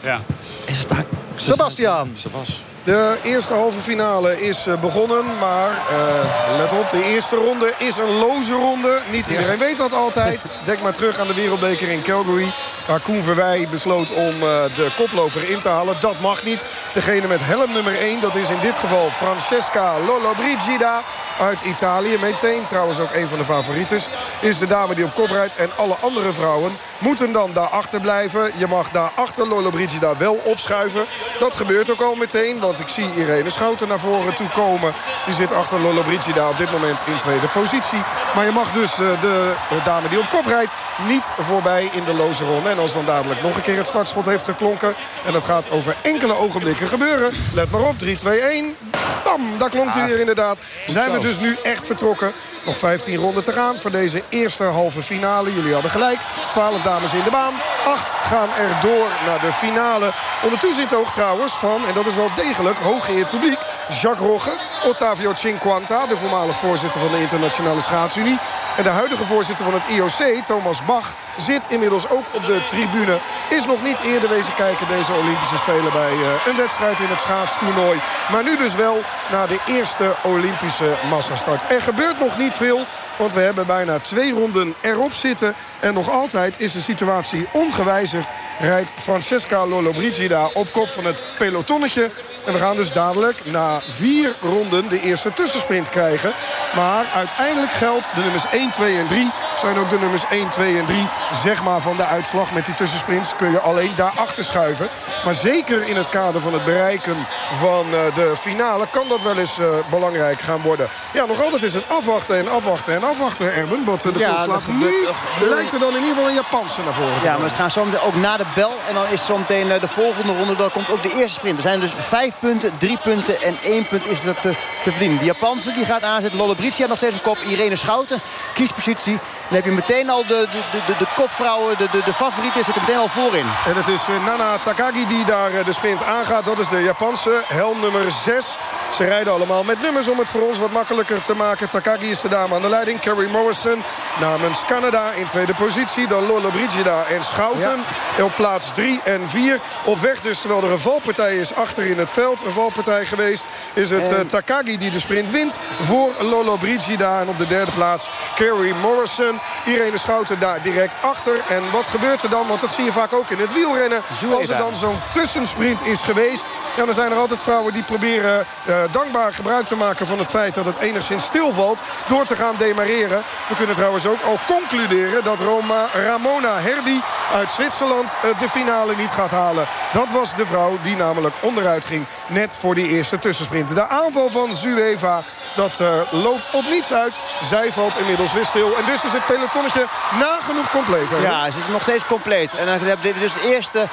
Ja. Is het daar... Sebastian. Sebas. De eerste halve finale is eh, begonnen. Maar uh, let op, de eerste ronde is een loze ronde. Niet iedereen weet dat altijd. Denk maar terug aan de wereldbeker in Calgary. Waar Koen Verwij besloot om uh, de koploper in te halen. Dat mag niet. Degene met helm nummer 1, dat is in dit geval Francesca Lollobrigida uit Italië. Meteen trouwens ook een van de favorieten. Is de dame die op kop rijdt. En alle andere vrouwen moeten dan daarachter blijven. Je mag daarachter Lollobrigida wel opschuiven. Dat gebeurt ook al meteen. Want ik zie Irene Schouten naar voren toe komen. Die zit achter Lollobrigida op dit moment in tweede positie. Maar je mag dus uh, de dame die op kop rijdt niet voorbij in de loze ronde. Als dan dadelijk nog een keer het startschot heeft geklonken... en dat gaat over enkele ogenblikken gebeuren. Let maar op, 3, 2, 1. Bam, daar klonk hij weer inderdaad. Zijn we dus nu echt vertrokken. Nog 15 ronden te gaan voor deze eerste halve finale. Jullie hadden gelijk. 12 dames in de baan. 8 gaan er door naar de finale. Onder toezicht ook trouwens van, en dat is wel degelijk, hooggeëerd publiek... Jacques Rogge, Ottavio Cinquanta, de voormalig voorzitter van de Internationale Schaatsunie... en de huidige voorzitter van het IOC, Thomas Bach, zit inmiddels ook op de tribune. Is nog niet eerder wezen kijken deze Olympische Spelen bij uh, een wedstrijd in het schaatstoernooi. Maar nu dus wel na de eerste Olympische massastart. Er gebeurt nog niet veel. Want we hebben bijna twee ronden erop zitten. En nog altijd is de situatie ongewijzigd. Rijdt Francesca Lollobrigida op kop van het pelotonnetje. En we gaan dus dadelijk na vier ronden de eerste tussensprint krijgen. Maar uiteindelijk geldt de nummers 1, 2 en 3 zijn ook de nummers 1, 2 en 3 zeg maar van de uitslag. Met die tussensprints kun je alleen daarachter schuiven. Maar zeker in het kader van het bereiken van de finale kan dat wel eens uh, belangrijk gaan worden. Ja, nog altijd is het afwachten en afwachten en afwachten, Erben. Wat de ja, dat nu lijkt er dan in ieder geval een Japanse naar voren te Ja, maar ze gaan zo ook na de bel. En dan is zo meteen de volgende ronde. Dan komt ook de eerste sprint. Er zijn dus vijf punten, drie punten en één punt is dat te, te verdienen. De Japanse die gaat aanzetten. Lolle Britia nog steeds een kop. Irene Schouten, kiespositie. Dan heb je meteen al de, de, de, de kopvrouwen, de, de, de favorieten, zitten meteen al voorin. En het is Nana Takagi die daar de sprint aangaat. Dat is de Japanse, helm nummer 6. Ze rijden allemaal met nummers om het voor ons wat makkelijker te maken. Takagi is de dame aan de leiding. Carrie Morrison namens Canada in tweede positie. Dan Lola Brigida en Schouten ja. op plaats 3 en 4. Op weg dus, terwijl er een valpartij is achter in het veld. Een valpartij geweest is het en... uh, Takagi die de sprint wint voor Lolo Brigida. En op de derde plaats Carrie Morrison. Irene Schouten daar direct achter. En wat gebeurt er dan? Want dat zie je vaak ook in het wielrennen. Als er dan zo'n tussensprint is geweest... Ja, dan zijn er altijd vrouwen die proberen uh, dankbaar gebruik te maken van het feit dat het enigszins stilvalt. Door te gaan demareren. We kunnen trouwens ook al concluderen dat Roma, Ramona Herdi uit Zwitserland uh, de finale niet gaat halen. Dat was de vrouw die namelijk onderuit ging net voor die eerste tussensprint. De aanval van Zueva dat uh, loopt op niets uit. Zij valt inmiddels weer stil. En dus is het pelotonnetje nagenoeg compleet. Hè? Ja, het is nog steeds compleet. En dan hebben we dus de eerste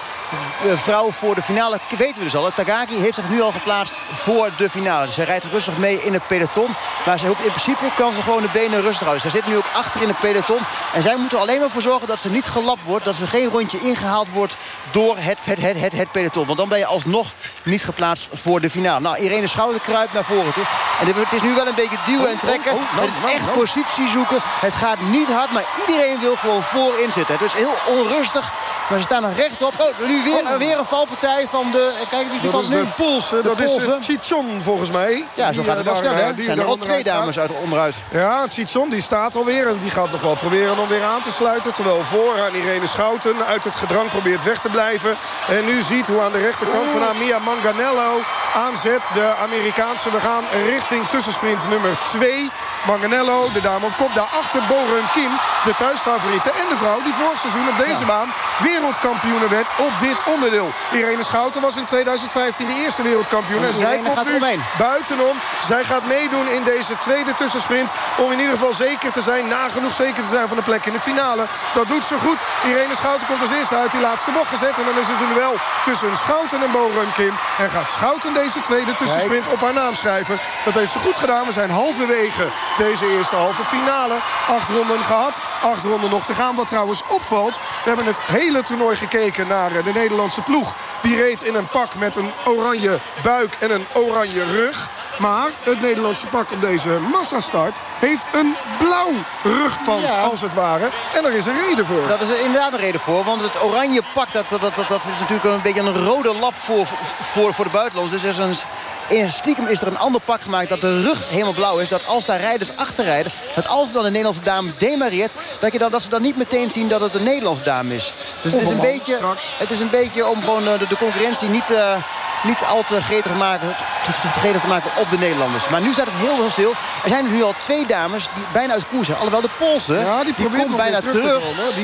vrouw voor de finale. Weten we dus al. Tagaki heeft zich nu al geplaatst voor de finale. Ze rijdt rustig mee in het peloton. Maar ze hoeft in principe kan ze gewoon de benen rustig houden. Zij zit nu ook achter in het peloton. En zij moeten er alleen maar voor zorgen dat ze niet gelapt wordt. Dat ze geen rondje ingehaald wordt door het, het, het, het, het peloton. Want dan ben je alsnog niet geplaatst voor de finale. Nou, Irene Schouder kruipt naar voren toe. En het is nu wel een beetje duwen en trekken. Oh, oh, nou, het is echt positie zoeken. Het gaat niet hard, maar iedereen wil gewoon voorin zitten. Het is heel onrustig. Maar ze staan er rechtop. Oh, nu weer, Oh. weer een valpartij van de... Even kijken wie die Dat is nu. de Poolse. De Dat is Poolse. eh, Chichon volgens mij. Ja, zo Die, gaat eh, het wel snel, eh, hè? die zijn er al twee staat. dames uit onderuit. Ja, Chichon die staat alweer. En die gaat nog wel proberen om weer aan te sluiten. Terwijl vooraan Irene Schouten uit het gedrang probeert weg te blijven. En nu ziet hoe aan de rechterkant van Mia Manganello aanzet. De Amerikaanse. We gaan richting tussensprint nummer 2. Manganello, de dame op kop. Daarachter Boren Kim, de thuisfavoriete. En de vrouw die vorig seizoen op deze baan wereldkampioene werd op dit onderdeel. Irene Schouten was in 2015 de eerste wereldkampioen. En zij komt gaat nu buitenom. Zij gaat meedoen in deze tweede tussensprint. Om in ieder geval zeker te zijn, nagenoeg zeker te zijn van de plek in de finale. Dat doet ze goed. Irene Schouten komt als eerste uit die laatste bocht gezet. En dan is het een duel tussen Schouten en Bo Kim. En gaat Schouten deze tweede tussensprint op haar naam schrijven. Dat heeft ze goed gedaan. We zijn halverwege deze eerste halve finale. Acht ronden gehad. Acht ronden nog te gaan. Wat trouwens opvalt. We hebben het hele toernooi gekeken naar eh, de Nederlandse ploeg. Die reed in een pak met een oranje buik en een oranje rug. Maar het Nederlandse pak op deze massastart heeft een blauw rugpand als het ware. En er is een reden voor. Dat is er inderdaad een reden voor. Want het oranje pak dat, dat, dat, dat is natuurlijk een beetje een rode lap voor, voor, voor de buitenlanders. Dus er is een in stiekem is er een ander pak gemaakt dat de rug helemaal blauw is. Dat als daar rijders achterrijden, dat als dan de Nederlandse dame demareert... Dat, je dan, dat ze dan niet meteen zien dat het een Nederlandse dame is. Dus het is, een beetje, het is een beetje om gewoon eh, de, de concurrentie niet... Uh, niet al te gretig te maken, te, te maken op de Nederlanders. Maar nu staat het heel heel stil. Er zijn nu al twee dames die bijna uit koers zijn. Alhoewel de Poolse, ja, die, die komt bijna terug.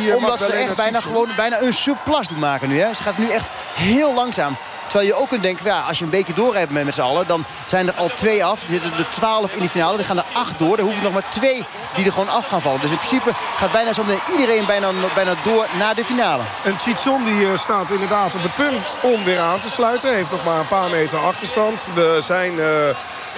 uh, omdat ze echt bijna, gewoon, bijna een surplus doen maken nu. Hè. Ze gaat nu echt heel langzaam. Terwijl je ook kunt denken, ja, als je een beetje doorrijdt met, met z'n allen... dan zijn er al twee af. Er zitten er twaalf in de finale. Er gaan er acht door. Er hoeven nog maar twee die er gewoon af gaan vallen. Dus in principe gaat bijna zo iedereen bijna, bijna door naar de finale. En Chichon die eh, staat inderdaad op het punt om weer aan te sluiten. Heeft nog maar een paar meter achterstand. We zijn... Uh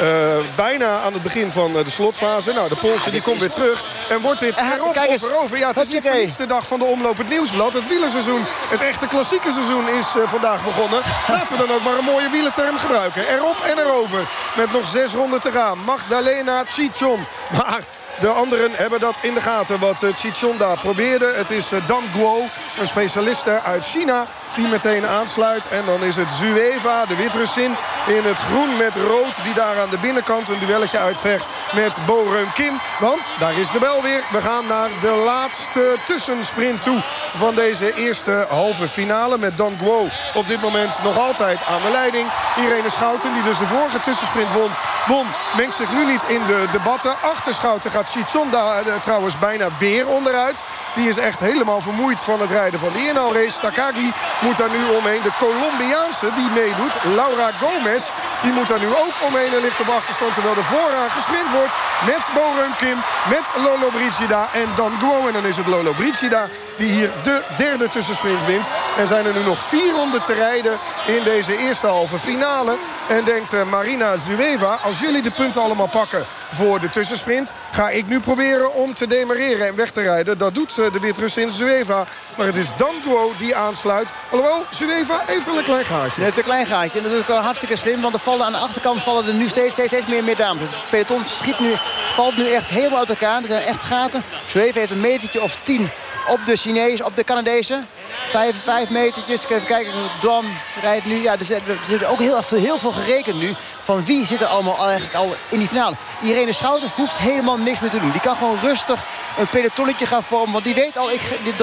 uh, bijna aan het begin van eh, de slotfase. Nou, de Poolse die komt weer terug. En wordt dit erop of erover? Ja, het is niet de de dag van de omloop het nieuwsblad. Het wielerseizoen, het echte klassieke seizoen is vandaag begonnen. Laten we dan ook maar een mooie wielerterm gebruiken. Erop en erover. Met nog zes ronden te gaan. Magdalena Chichon. Maar de anderen hebben dat in de gaten wat Chichonda probeerde. Het is Dan Guo, een specialiste uit China die meteen aansluit. En dan is het Zueva, de Witrussin, in het groen met rood... die daar aan de binnenkant een duelletje uitvecht met Bo Kim. Want daar is de bel weer. We gaan naar de laatste tussensprint toe van deze eerste halve finale... met Dan Guo op dit moment nog altijd aan de leiding. Irene Schouten, die dus de vorige tussensprint won, won mengt zich nu niet in de debatten. Achter Schouten gaat Chichonda uh, trouwens bijna weer onderuit. Die is echt helemaal vermoeid van het rijden van de inhaalrace. Takagi moet daar nu omheen. De Colombiaanse die meedoet, Laura Gomez, die moet daar nu ook omheen en ligt op achterstand. Terwijl er vooraan gesprint wordt met Borum Kim, met Lolo Brigida en dan Guo. En dan is het Lolo Brigida die hier de derde tussensprint wint. En zijn er nu nog 400 te rijden in deze eerste halve finale. En denkt eh, Marina Zueva, als jullie de punten allemaal pakken voor de tussensprint... ga ik nu proberen om te demareren en weg te rijden. Dat doet eh, de Wit-Rus in Zueva. Maar het is dan Guo die aansluit. Alhoewel, Zueva heeft een klein gaatje. Hij heeft een klein gaatje. En dat ook hartstikke slim. Want er vallen aan de achterkant vallen er nu steeds, steeds, steeds meer, meer dames. Dus het peloton schiet nu, valt nu echt helemaal uit elkaar. Er zijn echt gaten. Zueva heeft een metertje of tien op de Chinees, op de Canadezen. Vijf, vijf metertjes. Even kijken, Don rijdt nu. Ja, er zit, zit ook heel, heel veel gerekend nu. Van wie zit er allemaal eigenlijk al in die finale. Irene Schouten hoeft helemaal niks meer te doen. Die kan gewoon rustig een pelotonnetje gaan vormen. Want die weet al ik,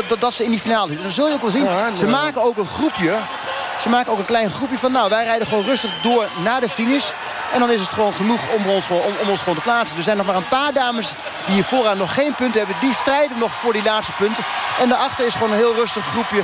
dat, dat, ze in die finale zitten. Dan zul je ook wel zien. ze maken ook een groepje. Ze maken ook een klein groepje van... nou, wij rijden gewoon rustig door naar de finish. En dan is het gewoon genoeg om ons, om, gewoon te plaatsen. Er zijn nog maar een paar dames die hier vooraan nog geen punten hebben. Die strijden nog voor die laatste punten. En daarachter is gewoon een heel rustig groepje.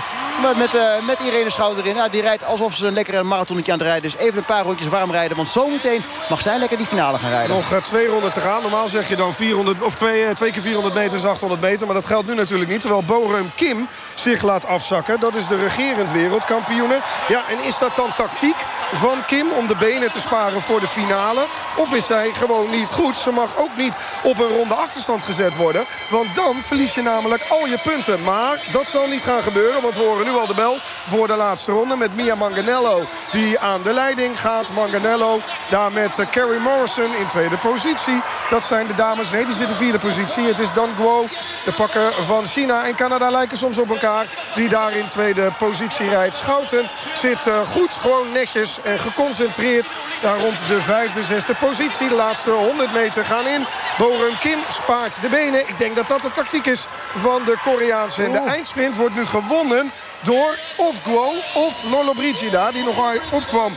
Met, uh, met Irene Schouder in. Nou, die rijdt alsof ze een lekkere marathonnetje aan het rijden is. Even een paar rondjes warm rijden. Want zometeen mag zij lekker die finale gaan rijden. Nog uh, twee ronden te gaan. Normaal zeg je dan 400, of twee, uh, twee keer 400 meter is 800 meter. Maar dat geldt nu natuurlijk niet. Terwijl Borum Kim zich laat afzakken. Dat is de regerend wereldkampioene. Ja, en is dat dan tactiek? Van Kim om de benen te sparen voor de finale? Of is zij gewoon niet goed? Ze mag ook niet op een ronde achterstand gezet worden. Want dan verlies je namelijk al je punten. Maar dat zal niet gaan gebeuren. Want we horen nu al de bel voor de laatste ronde. Met Mia Manganello die aan de leiding gaat. Manganello daar met Carrie Morrison in tweede positie. Dat zijn de dames. Nee, die zitten vierde positie. Het is Dan Guo. De pakken van China en Canada lijken soms op elkaar. Die daar in tweede positie rijdt. Schouten zit eh, goed, gewoon netjes en geconcentreerd daar rond de vijfde, zesde positie. De laatste 100 meter gaan in. Borum Kim spaart de benen. Ik denk dat dat de tactiek is van de Koreaanse. En de eindsprint wordt nu gewonnen door of Guo of Lollobrigida. Die nog opkwam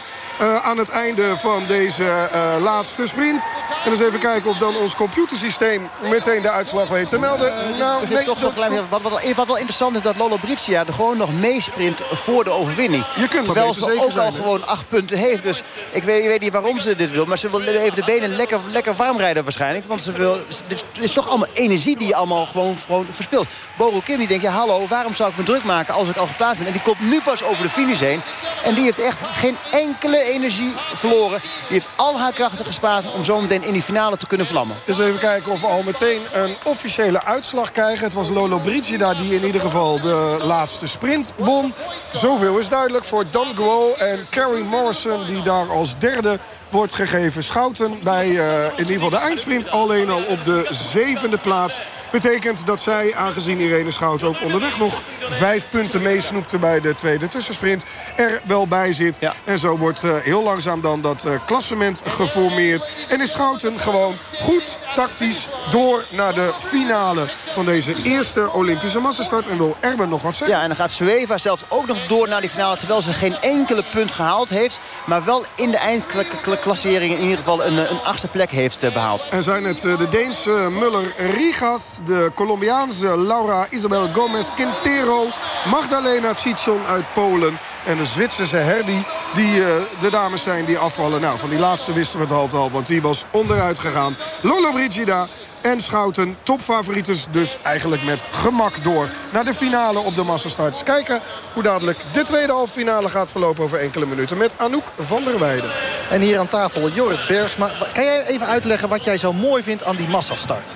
aan het einde van deze uh, laatste sprint. En eens even kijken of dan ons computersysteem meteen de uitslag weet te melden. Nou, nee, toch dat, klein, wat, wat, wat, wel interessant is dat Lolo Brizia er gewoon nog meesprint voor de overwinning. Je kunt Terwijl ze ook al gewoon acht punten heeft. Dus ik weet, ik weet niet waarom ze dit wil. Maar ze wil even de benen lekker, lekker warm rijden waarschijnlijk. Want ze wil, het is toch allemaal energie die je allemaal gewoon, gewoon verspilt. Boro Kim die denkt, ja hallo, waarom zou ik me druk maken als ik al geplaatst ben? En die komt nu pas over de finish heen. En die heeft echt geen enkele energie verloren. Die heeft al haar krachten gespaard om zo meteen in die finale te kunnen vlammen. Dus even kijken of we al meteen een officiële uitslag krijgen. Het was Lolo Brigida die in ieder geval de laatste sprint won. Zoveel is duidelijk voor Dan Guo en Carrie Morrison... die daar als derde wordt gegeven. Schouten bij uh, in ieder geval de eindsprint alleen al op de zevende plaats. Betekent dat zij, aangezien Irene Schouten ook onderweg nog vijf punten meesnoepte bij de tweede tussensprint, er wel bij zit. En zo wordt uh, heel langzaam dan dat uh, klassement geformeerd. En is Schouten gewoon goed tactisch door naar de finale van deze eerste Olympische massastart. En wil Erben nog wat zeggen? Ja, en dan gaat Sueva zelfs ook nog door naar die finale... terwijl ze geen enkele punt gehaald heeft... maar wel in de eindklassering in ieder geval een, een achtste plek heeft uh, behaald. En zijn het de Deense Muller Rigas, de Colombiaanse Laura Isabel Gomez Quintero... Magdalena Chichon uit Polen en de Zwitserse Herdi... die de dames zijn die afvallen. Nou, van die laatste wisten we het al, want die was onderuit gegaan. Lolo Brigida en Schouten, topfavorieten dus eigenlijk met gemak door... naar de finale op de massastarts. Kijken hoe dadelijk de tweede halve finale gaat verlopen over enkele minuten... met Anouk van der Weijden. En hier aan tafel Jorrit Bergsma. Kan jij even uitleggen wat jij zo mooi vindt aan die massastart?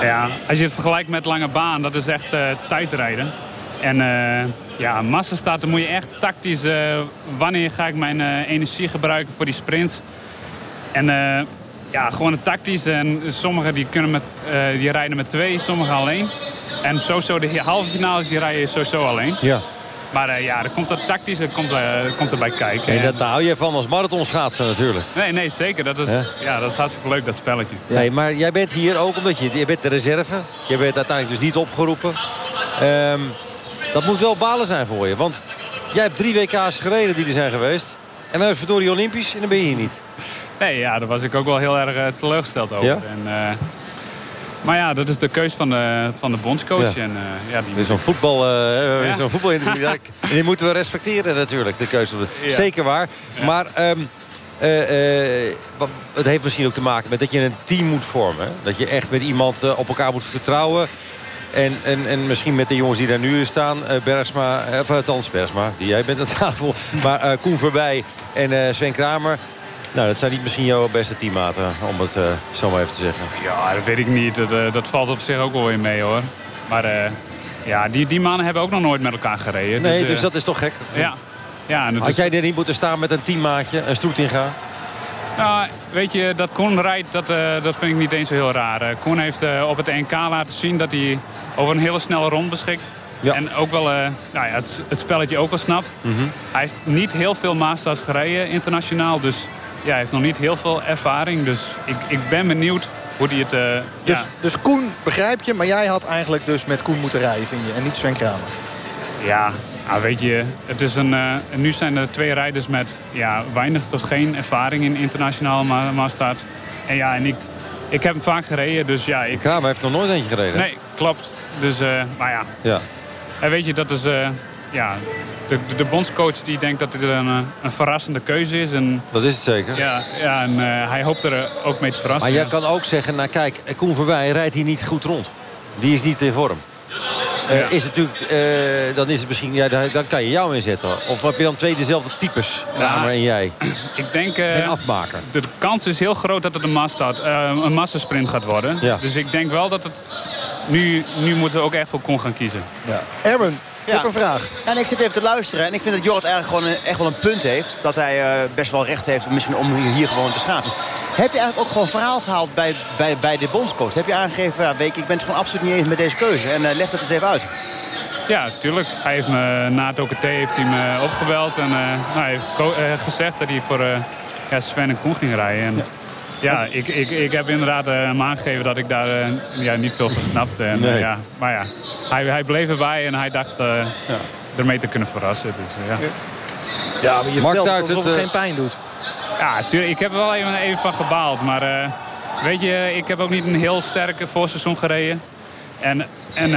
Ja, als je het vergelijkt met lange baan, dat is echt uh, tijdrijden. En uh, ja, massastart, dan moet je echt tactisch... Uh, wanneer ga ik mijn energie gebruiken voor die sprints... En ja, gewoon een tactisch. En sommigen die, kunnen met, uh, die rijden met twee, sommigen alleen. En sowieso de halve finales die rijden sowieso alleen. Ja. Maar uh, ja, er komt dat tactisch, er komt, er komt erbij kijken. Nee, dat hou je van als marathonschaatser natuurlijk. Nee, nee, zeker. Dat is, ja? ja? dat is hartstikke leuk, dat spelletje. Nee, maar jij bent hier ook omdat je, je bent de reserve. Je bent uiteindelijk dus niet opgeroepen. Um, dat moet wel balen zijn voor je. Want jij hebt drie WK's gereden die er zijn geweest. En dan is het die Olympisch en dan ben je hier niet. Nee, ja, daar was ik ook wel heel erg uh, teleurgesteld over. Ja? En, uh, maar ja, dat is de keus van de, van de bondscoach. Ja. En, uh, ja, die... Zo'n voetbal, ja. voetbal die moeten we respecteren natuurlijk, de keuze. Zeker waar. Maar um, het heeft misschien ook te maken met dat je een team moet vormen. Hè? Dat je echt met iemand op elkaar moet vertrouwen. En, en, en misschien met de jongens die daar nu staan. Bergsma, of althans Bergsma, die jij bent aan tafel. Maar Koen Verbij en Sven Kramer. Nou, dat zijn niet misschien jouw beste teammaten, om het uh, zo maar even te zeggen. Ja, dat weet ik niet. Dat, uh, dat valt op zich ook wel weer mee, hoor. Maar uh, ja, die, die mannen hebben ook nog nooit met elkaar gereden. Nee, dus, dus dat is toch gek? Ja. ja Had is... jij erin moeten staan met een teammaatje, een Stroetinga? Nou, weet je, dat Koen rijdt, dat, dat vind ik niet eens zo heel raar. Koen heeft op het NK laten zien dat hij over een hele snelle rond beschikt. Ja. En ook wel nou ja, het, het, spelletje ook wel snapt. Mm -hmm. Hij heeft niet heel veel Masters gereden internationaal. Dus ja, hij heeft nog niet heel veel ervaring. Dus ik, ik ben benieuwd hoe hij het... Uh, dus, ja. dus Koen begrijp je, maar jij had eigenlijk dus met Koen moeten rijden, vind je? En niet Sven Kramer. Ja, nou weet je, het is een, uh, nu zijn er twee rijders met ja, weinig tot geen ervaring in internationaal maastart. En ja, en ik, ik heb hem vaak gereden, dus ja... Ik... Kramer heeft nog nooit eentje gereden. Nee, klopt. Dus, uh, maar ja. ja. En weet je, dat is... Ja, de, de, de, bondscoach die denkt dat dit een, een verrassende keuze is. En, dat is het zeker. Ja, ja en uh, hij hoopt er ook mee te verrassen. Maar jij kan ook zeggen, nou kijk, Koen Verbij rijdt hier niet goed rond. Die is niet in vorm. Uh, ja. is natuurlijk, uh, dan is het misschien, ja, dan kan je jou inzetten. Of heb je dan twee dezelfde types, Kramer en jij? Ik denk... Geen afmaker. De kans is heel groot dat het een, massa, een massasprint gaat worden. Ja. Dus ik denk wel dat het... Nu, nu moeten we ook echt voor Koen gaan kiezen. Ja. Erben, ik heb een vraag. Ja, en ik zit even te luisteren en ik vind dat Jorrit eigenlijk gewoon een, echt wel een punt heeft. Dat hij uh, best wel recht heeft misschien om hier gewoon te schaatsen. Heb je eigenlijk ook gewoon verhaal gehaald bij, bij, bij de bondscoach? Heb je aangegeven, ja, Beek, ik ben het gewoon absoluut niet eens met deze keuze. En uh, leg dat eens even uit. Ja, tuurlijk. Hij heeft me na het OKT heeft hij me opgebeld. En uh, nou, hij heeft gezegd dat hij voor ja, Sven en Koen ging rijden. En, ja. Ja, ik, ik, ik heb inderdaad uh, hem aangegeven dat ik daar uh, ja, niet veel van snapte. En, nee. uh, ja, maar ja, hij, hij bleef erbij en hij dacht ja. ermee te kunnen verrassen. Dus, ja. ja, maar je vertelt het alsof het geen pijn doet. Ja, tuurlijk, ik heb er wel even, even van gebaald. Maar weet je, ik heb ook niet een heel sterke voorseizoen gereden. En, en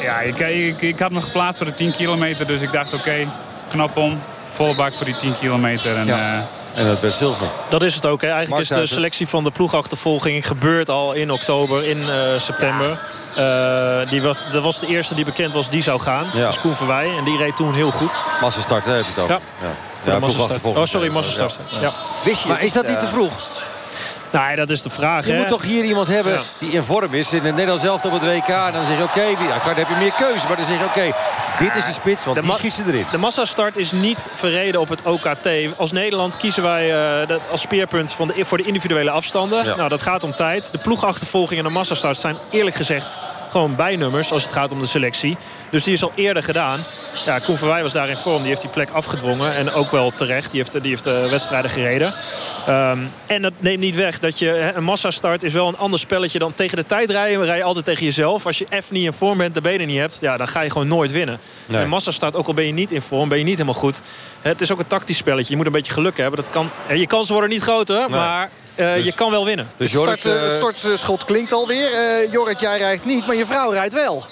ja, ik, ik, ik had me geplaatst voor de 10 kilometer. Dus ik dacht, oké, okay, knap om. Volle bak voor die 10 kilometer. En, ja. En dat werd zilver. Dat is het ook. Hè. Eigenlijk Mark is de selectie van de ploegachtervolging gebeurd al in oktober, in eh, september. Eh, die was, dat was de eerste die bekend was die zou gaan. Ja. Dat is Koen Verwij. En die reed toen heel goed. Massastart, daar heb je het over. Ja. ja. Oh, sorry, massastart. Ja. Wist je, Maar is dat niet te eh, vroeg? Nou, dat is de vraag. Je hè. moet toch hier iemand hebben Ja. die in vorm is. In het Nederlands zelf op het WK. En dan zeg je, oké, ja, dan heb je meer keuze. Maar dan zeg je, oké, dit is de spits, want De die schiet ze erin. De massastart is niet verreden op het OKT. Als Nederland kiezen wij eh, dat als speerpunt van de, voor de individuele afstanden. Ja. Nou, dat gaat om tijd. De ploegachtervolging en de massastart zijn eerlijk gezegd gewoon bijnummers als het gaat om de selectie. Dus die is al eerder gedaan. Ja, Koen Verwij was daar in vorm. Die heeft die plek afgedwongen. En ook wel terecht. Die heeft, die heeft de wedstrijden gereden. Ehm, en dat neemt niet weg dat je... hè, Een massastart is wel een ander spelletje dan tegen de tijd rijden. Rij je altijd tegen jezelf. Als je even niet in vorm bent, de benen niet hebt... Ja, dan ga je gewoon nooit winnen. Nee. En massastart, ook al ben je niet in vorm, ben je niet helemaal goed. Het is ook een tactisch spelletje. Je moet een beetje geluk hebben. Dat kan, je kansen worden niet groter, maar eh, Dus- je kan wel winnen. Dus Het start, eh, eh, het startschot klinkt alweer. Eh Jorrit, jij rijdt niet, maar je vrouw rijdt wel.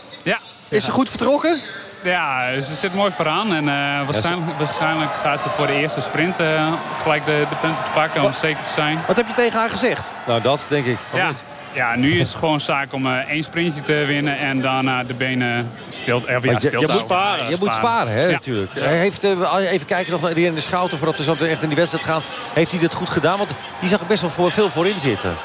Is ze goed vertrokken? ja ze zit mooi vooraan. En eh, waarschijnlijk, waarschijnlijk gaat ze voor de eerste sprint eh, gelijk de, de punten te pakken om zeker te zijn. Wat heb je tegen haar gezegd? nou, dat denk ik. Ja. niet? ja, nu is het gewoon zaak om eh, één sprintje te winnen en daarna de benen stil, ja, Want je, stil je te moet houden. sparen, je moet sparen hè, Ja. natuurlijk. Hij heeft, eh, even kijken nog naar die in de Schouten... voordat we zo echt in die wedstrijd gaan. Heeft hij dit goed gedaan? Want die zag er best wel voor, veel voorin zitten.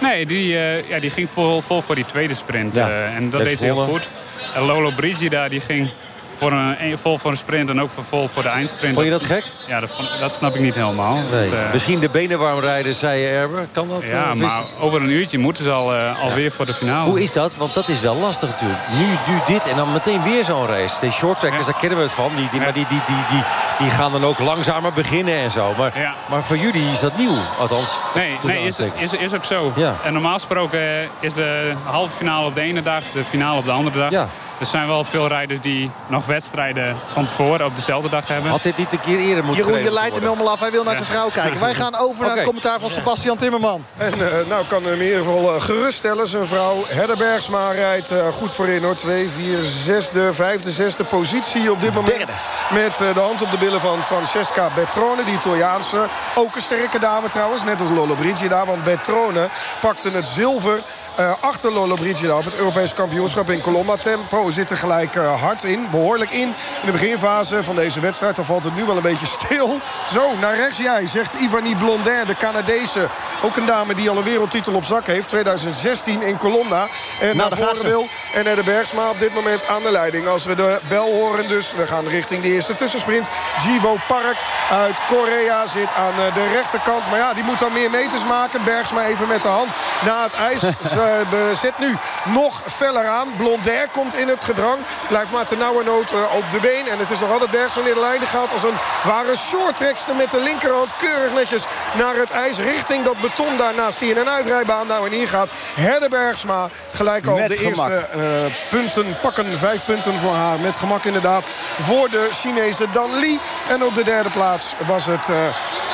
Nee, die, eh, ja, die ging vol, vol voor die tweede sprint. Ja, eh, en dat deed ze heel goed. En Lolo Brigida die ging voor een, vol voor een sprint en ook voor, vol voor de eindsprint. Vond je dat gek? Ja, dat, dat snap ik niet helemaal. Nee. Eh, Misschien de benen warm rijden, zei Erber. Kan dat? ja, eh, is- maar over een uurtje moeten ze al, eh, alweer voor de finale. Hoe is dat? Want dat is wel lastig natuurlijk. Nu, nu dit en dan meteen weer zo'n race. De shorttrackers, Ja. daar kennen we het van. Die, die, Ja. Maar die, die, die, die, die gaan dan ook langzamer beginnen en zo. Maar, maar voor jullie is dat nieuw. Althans, Nee, nee is, aanstekens. is, is ook zo. Ja. En normaal gesproken is de halve finale op de ene dag, de finale op de andere dag. Er zijn wel veel rijders die nog wedstrijden van tevoren op dezelfde dag hebben. Had dit niet een keer eerder moeten Jeroen, je leidt hem helemaal af. Hij wil naar zijn vrouw kijken. Wij gaan over naar het commentaar van Sebastian Timmerman. En eh, nou kan hem in ieder geval eh, geruststellen. Zijn vrouw Hedda Bergsma rijdt eh, goed voorin hoor. Twee, vier, zesde, vijfde, zesde positie op dit moment. Derde. Met eh, de hand op de billen van Francesca Bertrone, die Italiaanse. Ook een sterke dame trouwens, net als Lolo Brigida. Want Bertrone pakte het zilver eh, achter Lolo Brigida op het Europees kampioenschap in Colomba. Tempo zit er gelijk eh, hard in, behoorlijk in. In de beginfase van deze wedstrijd, dan valt het nu wel een beetje stil. Zo, naar rechts jij, zegt Ivani Blondin, de Canadese. Ook een dame die al een wereldtitel op zak heeft. 2016 in Colomba. En Nou, naar voren wil. En Edde Bergsma op dit moment aan de leiding. Als we de bel horen dus. We gaan richting de eerste tussensprint. Jivo Park uit Korea zit aan eh, de rechterkant. Maar ja, die moet dan meer meters maken. Bergsma even met de hand na het ijs. Ze eh, zet nu nog feller aan. Blondair komt in het gedrang. Blijft maar nauwernood eh, op de been. En het is nog altijd Bergsma in de lijn. Die gaat als een ware shorttrekster met de linkerhand keurig netjes naar het ijs. Richting dat beton daarnaast die in een uitrijbaan. Nou en hier gaat Herde Bergsma gelijk al Met de gemak. eerste eh, punten pakken. Vijf punten voor haar. Met gemak inderdaad voor de Chinese Dan Li. En op de derde plaats was het eh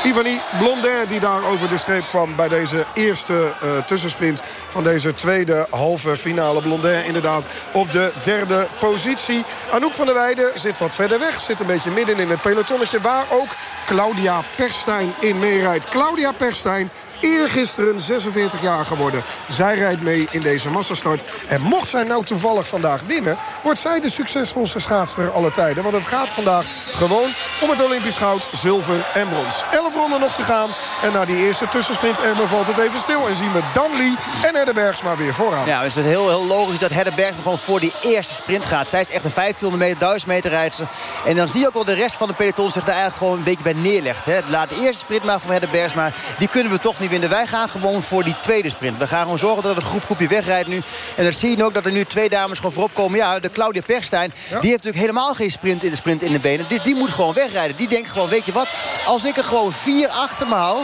Ivani Blondin die daar over de streep kwam... bij deze eerste eh, tussensprint van deze tweede halve finale. Blondin inderdaad op de derde positie. Anouk van der Weijden zit wat verder weg. Zit een beetje midden in het pelotonnetje... waar ook Claudia Perstijn in meerijdt. Claudia Perstijn Eergisteren 46 jaar geworden. Zij rijdt mee in deze massastart. En mocht zij nou toevallig vandaag winnen... wordt zij de succesvolste schaatster aller tijden. Want het gaat vandaag gewoon om het Olympisch goud, zilver en brons. Elf ronden nog te gaan. En na die eerste tussensprint Emmer valt het even stil. En zien we Dan Lee en Edde Bergsma weer vooraan. Ja, dus het is heel, heel logisch dat Hedda Bergsma gewoon voor die eerste sprint gaat. Zij is echt een 1500 meter, 1000 meter rijdster. En dan zie je ook wel de rest van de peloton zich daar eigenlijk gewoon een beetje bij neerlegt. Hè. Laat de eerste sprint maar van Hedda Bergsma. Die kunnen we toch niet winnen. Wij gaan gewoon voor die tweede sprint. We gaan gewoon zorgen dat er een groep groepje wegrijdt nu. En dan zie je ook dat er nu twee dames gewoon voorop komen. Ja, de Claudia Perstijn, die heeft natuurlijk helemaal geen sprint in de sprint in de benen. Dus die moet gewoon wegrijden. Die denkt gewoon, weet je wat, als ik er gewoon vier achter me hou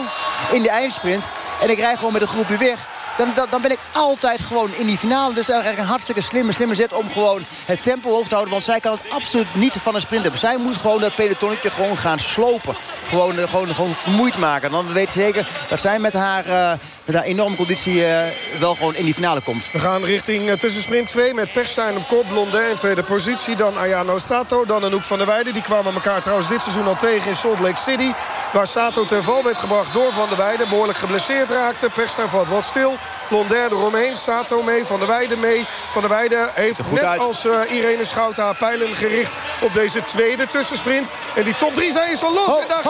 in de eindsprint... en ik rijd gewoon met een groepje weg dan, dan, ben ik altijd gewoon in die finale. Dus eigenlijk een hartstikke slimme, slimme zet om gewoon het tempo hoog te houden. Want zij kan het absoluut niet van een sprint hebben. Zij moet gewoon dat pelotonnetje gewoon gaan slopen. Gewoon, eh, gewoon, gewoon vermoeid maken. Dan weet ze zeker dat zij met haar, uh, met haar enorme conditie uh, wel gewoon in die finale komt. We gaan richting uh, tussensprint 2 met Perstijn op kop. Blondin in tweede positie. Dan Ayano Sato. Dan Anouk van der Weijden. Die kwamen elkaar trouwens dit seizoen al tegen in Salt Lake City. Waar Sato ten val werd gebracht door Van der Weijden. Behoorlijk geblesseerd raakte. Perstijn valt wat stil. Blondin eromheen. Sato mee. Van der Weijden mee. Van der Weijden heeft net uit. als Irene Schout haar pijlen gericht op deze tweede tussensprint. En die top 3 zijn is al los. Ho, en daar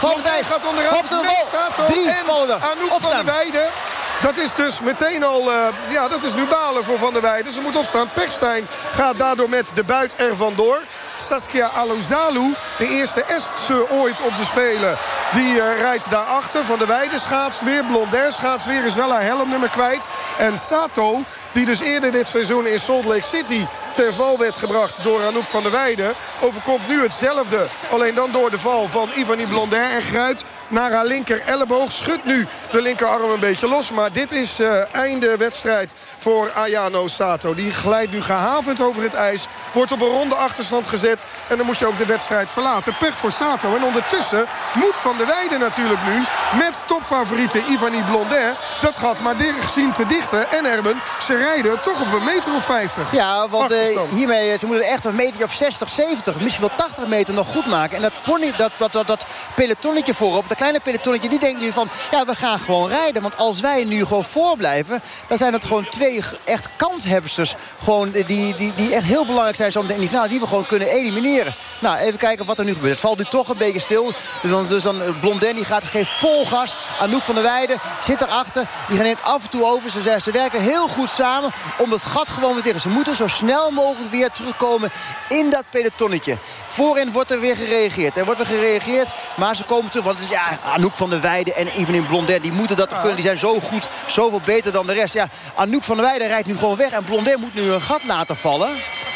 Blondin gaat onderuit met Sato Drie, en Anouk van der Weijden. Dat is dus meteen al, uh, ja, dat is nu balen voor Van der Weijden. Ze moet opstaan. Pechstein gaat daardoor met de buit er vandoor. Saskia Alozalu, de eerste Estse ooit op de Spelen. Die uh, rijdt daarachter. Van der Weijden schaatst weer. Blondin schaatst weer. Is wel haar helmnummer kwijt. En Sato, die dus eerder dit seizoen in Salt Lake City ten val werd gebracht door Anouk van der Weijden. Overkomt nu hetzelfde. Alleen dan door de val van Ivani Blondin. En grijpt naar haar linker elleboog. Schudt nu de linkerarm een beetje los. Maar dit is uh, einde wedstrijd voor Ayano Sato. Die glijdt nu gehavend over het ijs. Wordt op een ronde achterstand gezet. En dan moet je ook de wedstrijd verlaten. Pech voor Sato. En ondertussen moet Van der Weijden natuurlijk nu... met topfavoriete Ivani Blondin dat gat maar zien te dichten. En Erben, ze rijden toch op een meter of 50. Ja, want uh, hiermee, ze moeten echt een meter of 60, 70, misschien wel 80 meter nog goed maken. En dat, pony, dat, dat, dat, dat pelotonnetje voorop, dat kleine pelotonnetje, die denkt nu van... ja, we gaan gewoon rijden. Want als wij nu gewoon voorblijven... dan zijn het gewoon twee echt kanshebsters... Gewoon die, die, die echt heel belangrijk zijn zometeen in die finale... die we gewoon kunnen Nou, even kijken wat er nu gebeurt. Het valt nu toch een beetje stil. Dus dan, dus dan Blondin die gaat, geeft vol gas. Anouk van der Weijden zit erachter. Die neemt af en toe over. Ze, ze werken heel goed samen om het gat gewoon weer tegen. Ze moeten zo snel mogelijk weer terugkomen in dat pelotonnetje. Voorin wordt er weer gereageerd. Er wordt er gereageerd, maar ze komen terug. Want het is ja, Anouk van der Weijden en Evelyn Blondin... die moeten dat kunnen. Die zijn zo goed, zoveel beter dan de rest. Ja, Anouk van der Weijden rijdt nu gewoon weg. En Blondin moet nu een gat laten vallen.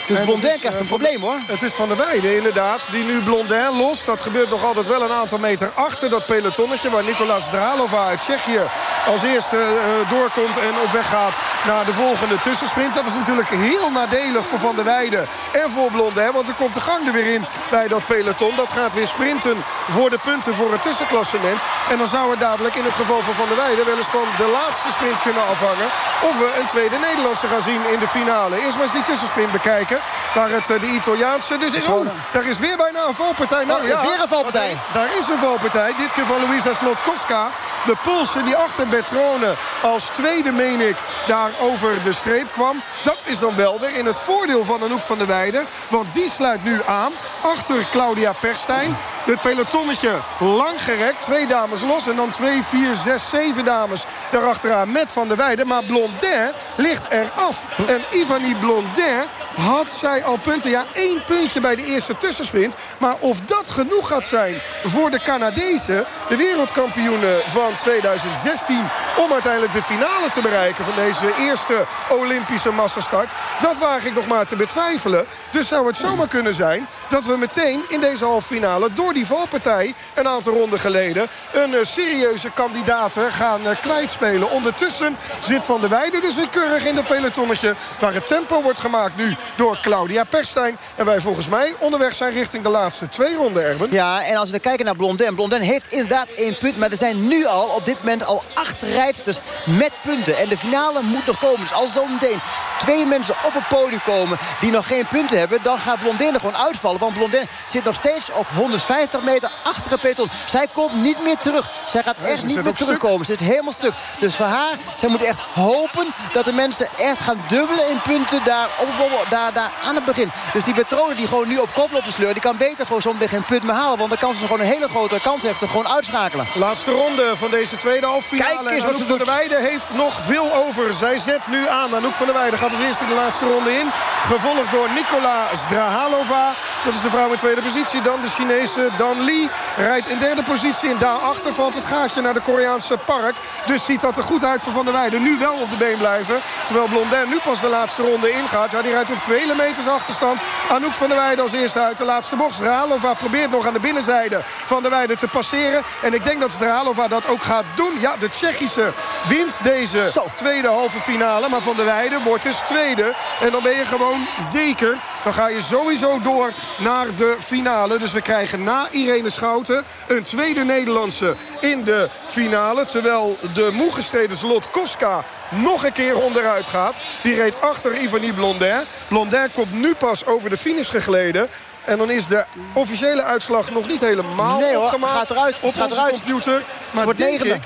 Dus Blondin krijgt een probleem hoor. Het is Van der Weijden inderdaad. Die nu Blondin los. Dat gebeurt nog altijd wel een aantal meter achter dat pelotonnetje. Waar Nicolas Dralova uit Tsjechië als eerste uh, doorkomt. En op weg gaat naar de volgende tussensprint. Dat is natuurlijk heel nadelig voor Van der Weijden. En voor Blondin. Want er komt de gang er weer in bij dat peloton. Dat gaat weer sprinten voor de punten voor het tussenklassement. En dan zou er dadelijk in het geval van Van der Weijden... wel eens van de laatste sprint kunnen afhangen. Of we een tweede Nederlandse gaan zien in de finale. Eerst maar eens die tussensprint bekijken. Waar het de Italiaanse dus is. Oh, daar is weer bijna een valpartij. Nou, oh, ja, weer een valpartij. Daar is een valpartij. Dit keer van Luisa Slotkowska. De Poolse die achter Bertrone als tweede, meen ik, daar over de streep kwam. Dat is dan wel weer in het voordeel van Anouk van der Weijden. Want die sluit nu aan achter Claudia Perstijn. Het pelotonnetje lang gerekt. Twee dames los en dan twee, vier, zes, zeven dames daarachteraan met Van der Weijden. Maar Blondin ligt eraf. En Ivani Blondin had zij al punten. Ja, één puntje bij de eerste tussensprint. Maar of dat genoeg gaat zijn voor de Canadezen... de wereldkampioenen van 2016... om uiteindelijk de finale te bereiken van deze eerste Olympische massastart... dat waag ik nog maar te betwijfelen. Dus zou het zomaar kunnen zijn dat we meteen in deze halve finale... door die valpartij een aantal ronden geleden... een uh, serieuze kandidaat gaan uh, kwijtspelen. Ondertussen zit Van der Weijden dus weer keurig in dat pelotonnetje... waar het tempo wordt gemaakt nu door Claudia Perstijn. En wij volgens mij onderweg zijn richting de laatste twee ronden, Erben. Ja, en als we kijken naar Blondin. Blondin heeft inderdaad één punt. Maar er zijn nu al op dit moment al acht rijdsters met punten. En de finale moet nog komen. Dus als zo meteen twee mensen op het podium komen die nog geen punten hebben... dan gaat Blondin er gewoon uitvallen. Want Blondin zit nog steeds op 150 meter achter het peloton. Zij komt niet meer terug. Zij gaat echt niet meer terugkomen. Ze zit helemaal stuk. Dus voor haar, zij moet echt hopen dat de mensen echt gaan dubbelen in punten daar op daar, daar aan het begin. Dus die patronen die gewoon nu op kop loopt te sleuren... die kan beter gewoon zometeen geen punt meer halen. Want dan kan ze gewoon een hele grote kans heeft ze gewoon uitschakelen. Laatste ronde van deze tweede halve finale. Kijk eens wat ze van der Weijden heeft nog veel over. Zij zet nu aan. Anouk van der Weijden gaat als eerste de laatste ronde in. Gevolgd door Nikola Zdrahalova. Dat is de vrouw in tweede positie. Dan de Chinese Dan Lee rijdt in derde positie. En daarachter valt het gaatje naar de Koreaanse Park. Dus ziet dat er goed uit voor Van der Weijden. Nu wel op de been blijven. Terwijl Blondin nu pas de laatste ronde ingaat. Ja, die rijdt op vele meters achterstand. Anouk van der Weijden als eerste uit de laatste bocht. Zdrahalova probeert nog aan de binnenzijde van der Weijden te passeren. En ik denk dat Zdrahalova dat ook gaat doen. Ja, de Tsjechische wint deze tweede halve finale. Maar Van der Weijden wordt dus tweede. En dan ben je gewoon zeker. Dan ga je sowieso door naar de finale. Dus we krijgen na Irene Schouten een tweede Nederlandse in de finale. Terwijl de moe gestreden Zlotkovska nog een keer onderuit gaat. Die reed achter Ivani Blondin. Blondin komt nu pas over de finish gegleden. En dan is de officiële uitslag nog niet helemaal nee, hoor, opgemaakt gaat eruit, op gaat eruit. computer. Maar denk ik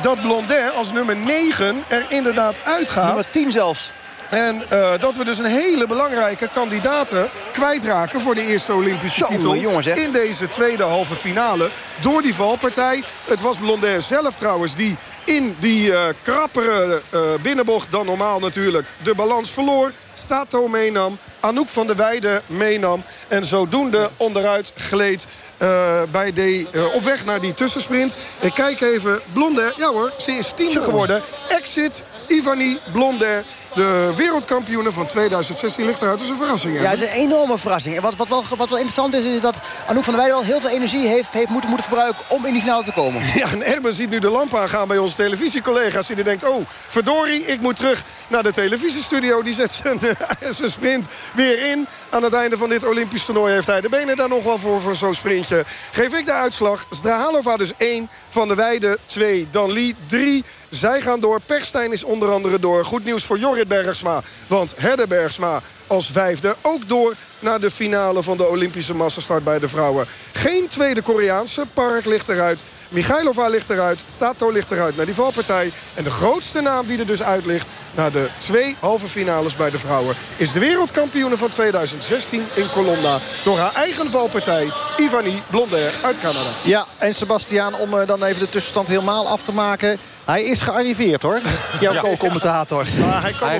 dat Blondin als nummer 9 er inderdaad uitgaat. Nummer 10 zelfs. En uh, dat we dus een hele belangrijke kandidaten kwijtraken voor de eerste Olympische Zo, titel. jongens, hè? in deze tweede halve finale. Door die valpartij. Het was Blondin zelf trouwens die in die uh, krappere uh, binnenbocht dan normaal natuurlijk de balans verloor. Sato meenam. Anouk van der Weijden meenam. En zodoende onderuit gleed uh, bij de, uh, op weg naar die tussensprint. Ik kijk even. Blondet, ja hoor, ze is tiende geworden. Exit Ivani Blondet. De wereldkampioene van 2016 ligt eruit. Dat is een verrassing. Hè? Ja, het is een enorme verrassing. En wat, wat, wel, wat wel interessant is, is dat Anouk van der Weijden al heel veel energie heeft, heeft moeten, moeten verbruiken om in die finale te komen. Ja, en Erben ziet nu de lamp aangaan bij onze televisiecollega's. Die denkt, oh, verdorie, ik moet terug naar de televisiestudio. Die zet zijn, zijn sprint weer in. Aan het einde van dit Olympisch toernooi heeft hij de benen daar nog wel voor, voor zo'n sprintje. Geef ik de uitslag. Zdrahalova dus 1, Van der Weijden 2, Dan Lee 3. Zij gaan door. Perstijn is onder andere door. Goed nieuws voor Jorrit Bergsma. Want Herde Bergsma als vijfde ook door naar de finale van de Olympische massastart bij de vrouwen. Geen tweede Koreaanse. Park ligt eruit. Michailova ligt eruit. Sato ligt eruit naar die valpartij. En de grootste naam die er dus uit ligt... naar de twee halve finales bij de vrouwen... is de wereldkampioene van 2016 in Colonna. Door haar eigen valpartij, Ivani Blonder uit Canada. Ja, en Sebastiaan, om uh, dan even de tussenstand helemaal af te maken... Hij is gearriveerd hoor, jouw ja. co-commentator. Maar hij kan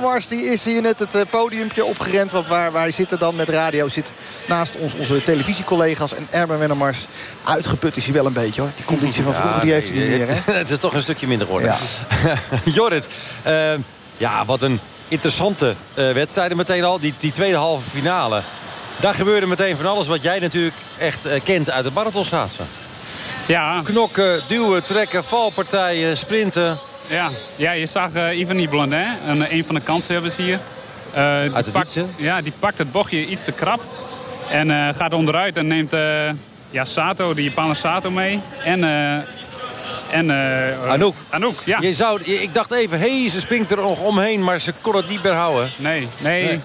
nog die is hier net het uh, podiumpje opgerend. Want waar wij zitten dan met radio zit naast ons onze televisiecollega's. En Erben Wennemars, uitgeput is hij wel een beetje hoor. Die conditie van vroeger ja, die heeft hij niet meer. Hè? Het is toch een stukje minder geworden. Ja. Jorrit, uh, ja wat een interessante uh, wedstrijden meteen al. Die, die tweede halve finale. Daar gebeurde meteen van alles wat jij natuurlijk echt uh, kent uit het marathonschaatsen. Ja. Knokken, duwen, trekken, valpartijen, sprinten. Ja, ja je zag uh, Ivani Blondin, een, een van de kanshebbers hier. Uh, Uit het pakt, Ja, die pakt het bochtje iets te krap. En uh, gaat onderuit en neemt ja, Sato, die Japaner Sato mee. En... en Anouk. Anouk, ja. Je zou, ik dacht even, hé, hey, ze springt er nog omheen, maar ze kon het niet meer houden. Nee, nee. nee.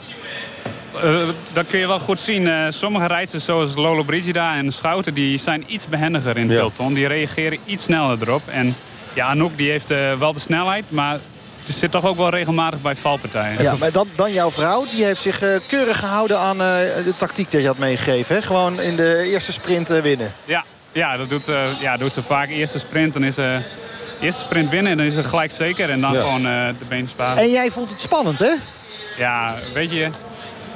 Uh, dat kun je wel goed zien. Uh, sommige rijders zoals Lolo Brigida en Schouten... die zijn iets behendiger in het Ja. peloton. Die reageren iets sneller erop. En ja, Anouk die heeft uh, wel de snelheid... maar het zit toch ook wel regelmatig bij valpartijen. Ja, maar dan, dan jouw vrouw. Die heeft zich uh, keurig gehouden aan uh, de tactiek die je had meegegeven. Hè? Gewoon in de eerste sprint uh, winnen. Ja, ja, dat doet ze, ja, doet ze vaak. Eerste sprint, dan is ze... Eerste sprint winnen en dan is het gelijk zeker. En dan Ja. gewoon de benen sparen. En jij vond het spannend, hè? Ja, weet je...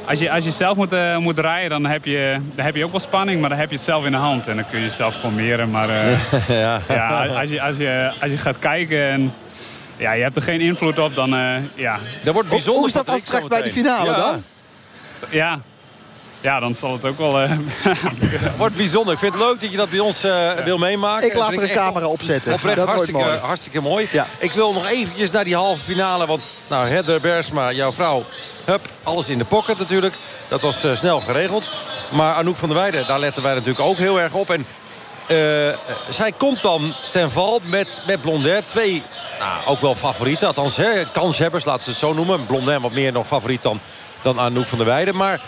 Als je, als je zelf moet, uh, moet rijden, dan heb, je, dan heb je ook wel spanning. Maar dan heb je het zelf in de hand. En dan kun je zelf combineren. Maar uh, ja. ja, als, je, als, je, als je gaat kijken en ja, je hebt er geen invloed op, dan uh, ja. Dat wordt bijzonder. Hoe is dat straks bij de finale ja. dan? Ja. Ja, dan zal het ook wel... Uh, Wordt bijzonder. Ik vind het leuk dat je dat bij ons uh, wil meemaken. Ik laat er een camera opzetten. Oprecht Dat wordt hartstikke mooi. mooi. hartstikke mooi. Ja. Ik wil nog eventjes naar die halve finale. Want nou, Heather Bersma, jouw vrouw, hup, alles in de pocket natuurlijk. Dat was uh, snel geregeld. Maar Anouk van der Weijden, daar letten wij natuurlijk ook heel erg op. En uh, zij komt dan ten val met, met Blondin. Twee, nou, ook wel favorieten. Althans, hè, kanshebbers, laten we het zo noemen. Blondin wat meer nog favoriet dan, dan Anouk van der Weijden. Maar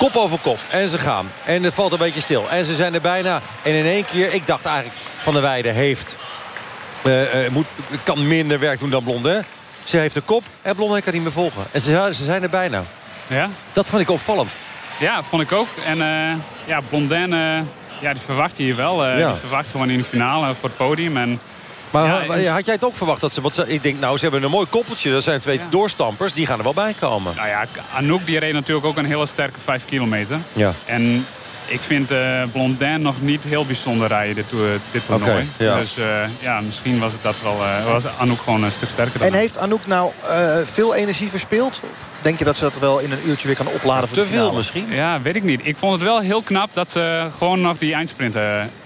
kop over kop. En ze gaan. En het valt een beetje stil. En ze zijn er bijna. En in één keer, ik dacht eigenlijk Van der Weijden heeft... Uh, uh, moet, kan minder werk doen dan Blondin. Ze heeft de kop en Blondin kan niet meer volgen. En ze, ze zijn er bijna. ja? Dat vond ik opvallend. ja, vond ik ook. En uh, ja, Blondin, ja, die verwacht hier wel. Ja. Die verwacht gewoon in de finale voor het podium. En Maar Ja, had jij het ook verwacht dat ze... Want ze- ik denk, nou, ze hebben een mooi koppeltje. Dat zijn twee doorstampers. Die gaan er wel bij komen. Nou ja, Anouk die reed natuurlijk ook een hele sterke 5 kilometer. Ja. En ik vind eh Blondin nog niet heel bijzonder rijden dit, toer- dit toernooi. Oké, ja. Dus eh, ja, misschien was het dat wel, eh, was Anouk gewoon een stuk sterker dan En heeft Anouk nou eh, veel energie verspeeld? Of denk je dat ze dat wel in een uurtje weer kan opladen voor Te de finale? veel misschien. Ja, weet ik niet. Ik vond het wel heel knap dat ze gewoon nog die eindsprint,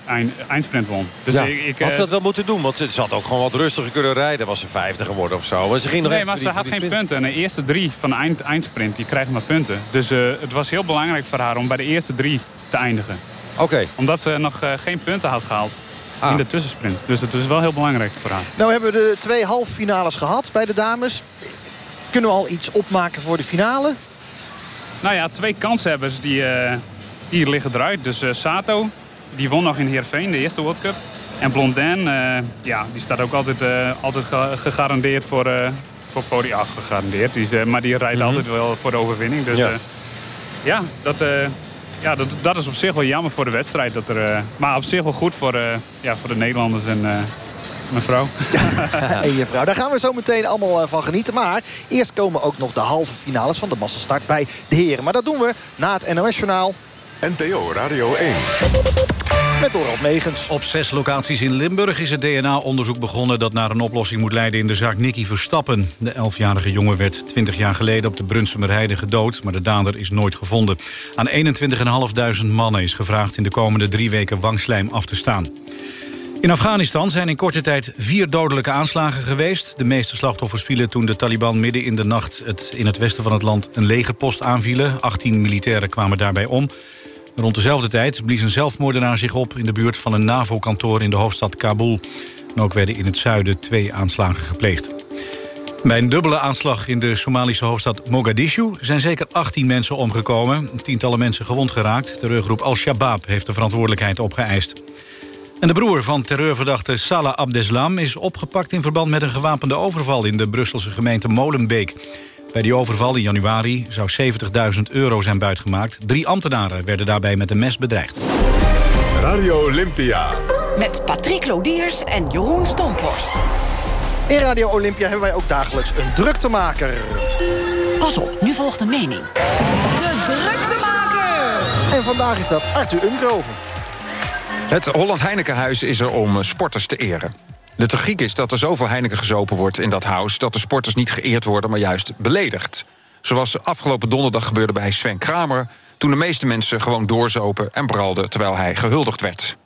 eind, eindsprint won. Dus ja. ik, ik, had eh, ze dat wel moeten doen. Want ze ze had ook gewoon wat rustiger kunnen rijden. Was ze vijfde geworden of zo. Maar ze ging nog Nee, maar ze had geen sprint. punten. En de eerste drie van de eind, eindsprint, die krijgen maar punten. Dus eh, het was heel belangrijk voor haar om bij de eerste drie te eindigen. Oké. Omdat ze nog eh, geen punten had gehaald Ah. in de tussensprint. Dus het is wel heel belangrijk voor haar. Nou hebben we de twee halve finales gehad bij de dames. Kunnen we al iets opmaken voor de finale? Nou ja, twee kanshebbers die, eh, die liggen eruit. Dus eh, Sato, die won nog in Heerenveen, de eerste World Cup. En Blondin, eh, ja, die staat ook altijd, eh, altijd ge- gegarandeerd voor, eh voor podium. Ah, gegarandeerd. Die maar die rijdt altijd wel voor de overwinning. Dus Ja. ja, ja, dat, ja dat, dat is op zich wel jammer voor de wedstrijd. Dat er, maar op zich wel goed voor, ja, voor de Nederlanders en eh, mijn vrouw. en je vrouw. Daar gaan we zo meteen allemaal van genieten. Maar eerst komen ook nog de halve finales van de massastart bij de heren. Maar dat doen we na het NOS-journaal NPO Radio 1. met Dorald Megens. Op zes locaties in Limburg is het DNA-onderzoek begonnen... dat naar een oplossing moet leiden in de zaak Nicky Verstappen. De 11-jarige jongen werd 20 jaar geleden op de Brunsumerheide gedood... maar de dader is nooit gevonden. Aan 21.500 mannen is gevraagd in de komende drie weken wangslijm af te staan. In Afghanistan zijn in korte tijd vier dodelijke aanslagen geweest. De meeste slachtoffers vielen toen de Taliban midden in de nacht... Het, in het westen van het land een legerpost aanvielen. 18 militairen kwamen daarbij om. Rond dezelfde tijd blies een zelfmoordenaar zich op... in de buurt van een NAVO-kantoor in de hoofdstad Kabul. En ook werden in het zuiden twee aanslagen gepleegd. Bij een dubbele aanslag in de Somalische hoofdstad Mogadishu... zijn zeker 18 mensen omgekomen, tientallen mensen gewond geraakt. Terreurgroep Al-Shabaab heeft de verantwoordelijkheid opgeëist. En de broer van terreurverdachte Salah Abdeslam is opgepakt... in verband met een gewapende overval in de Brusselse gemeente Molenbeek. Bij die overval in januari zou 70.000 euro zijn buitgemaakt. Drie ambtenaren werden daarbij met een mes bedreigd. Radio Olympia. Met Patrick Lodiers en Jeroen Stomphorst. In Radio Olympia hebben wij ook dagelijks een druktemaker. Pas op, nu volgt een mening. De druktemaker! En vandaag is dat Arthur Umgroven. Het Holland Heinekenhuis is er om sporters te eren. De tragiek is dat er zoveel Heineken gezopen wordt in dat huis... dat de sporters niet geëerd worden, maar juist beledigd. Zoals afgelopen donderdag gebeurde bij Sven Kramer... toen de meeste mensen gewoon doorzopen en bralden... terwijl hij gehuldigd werd.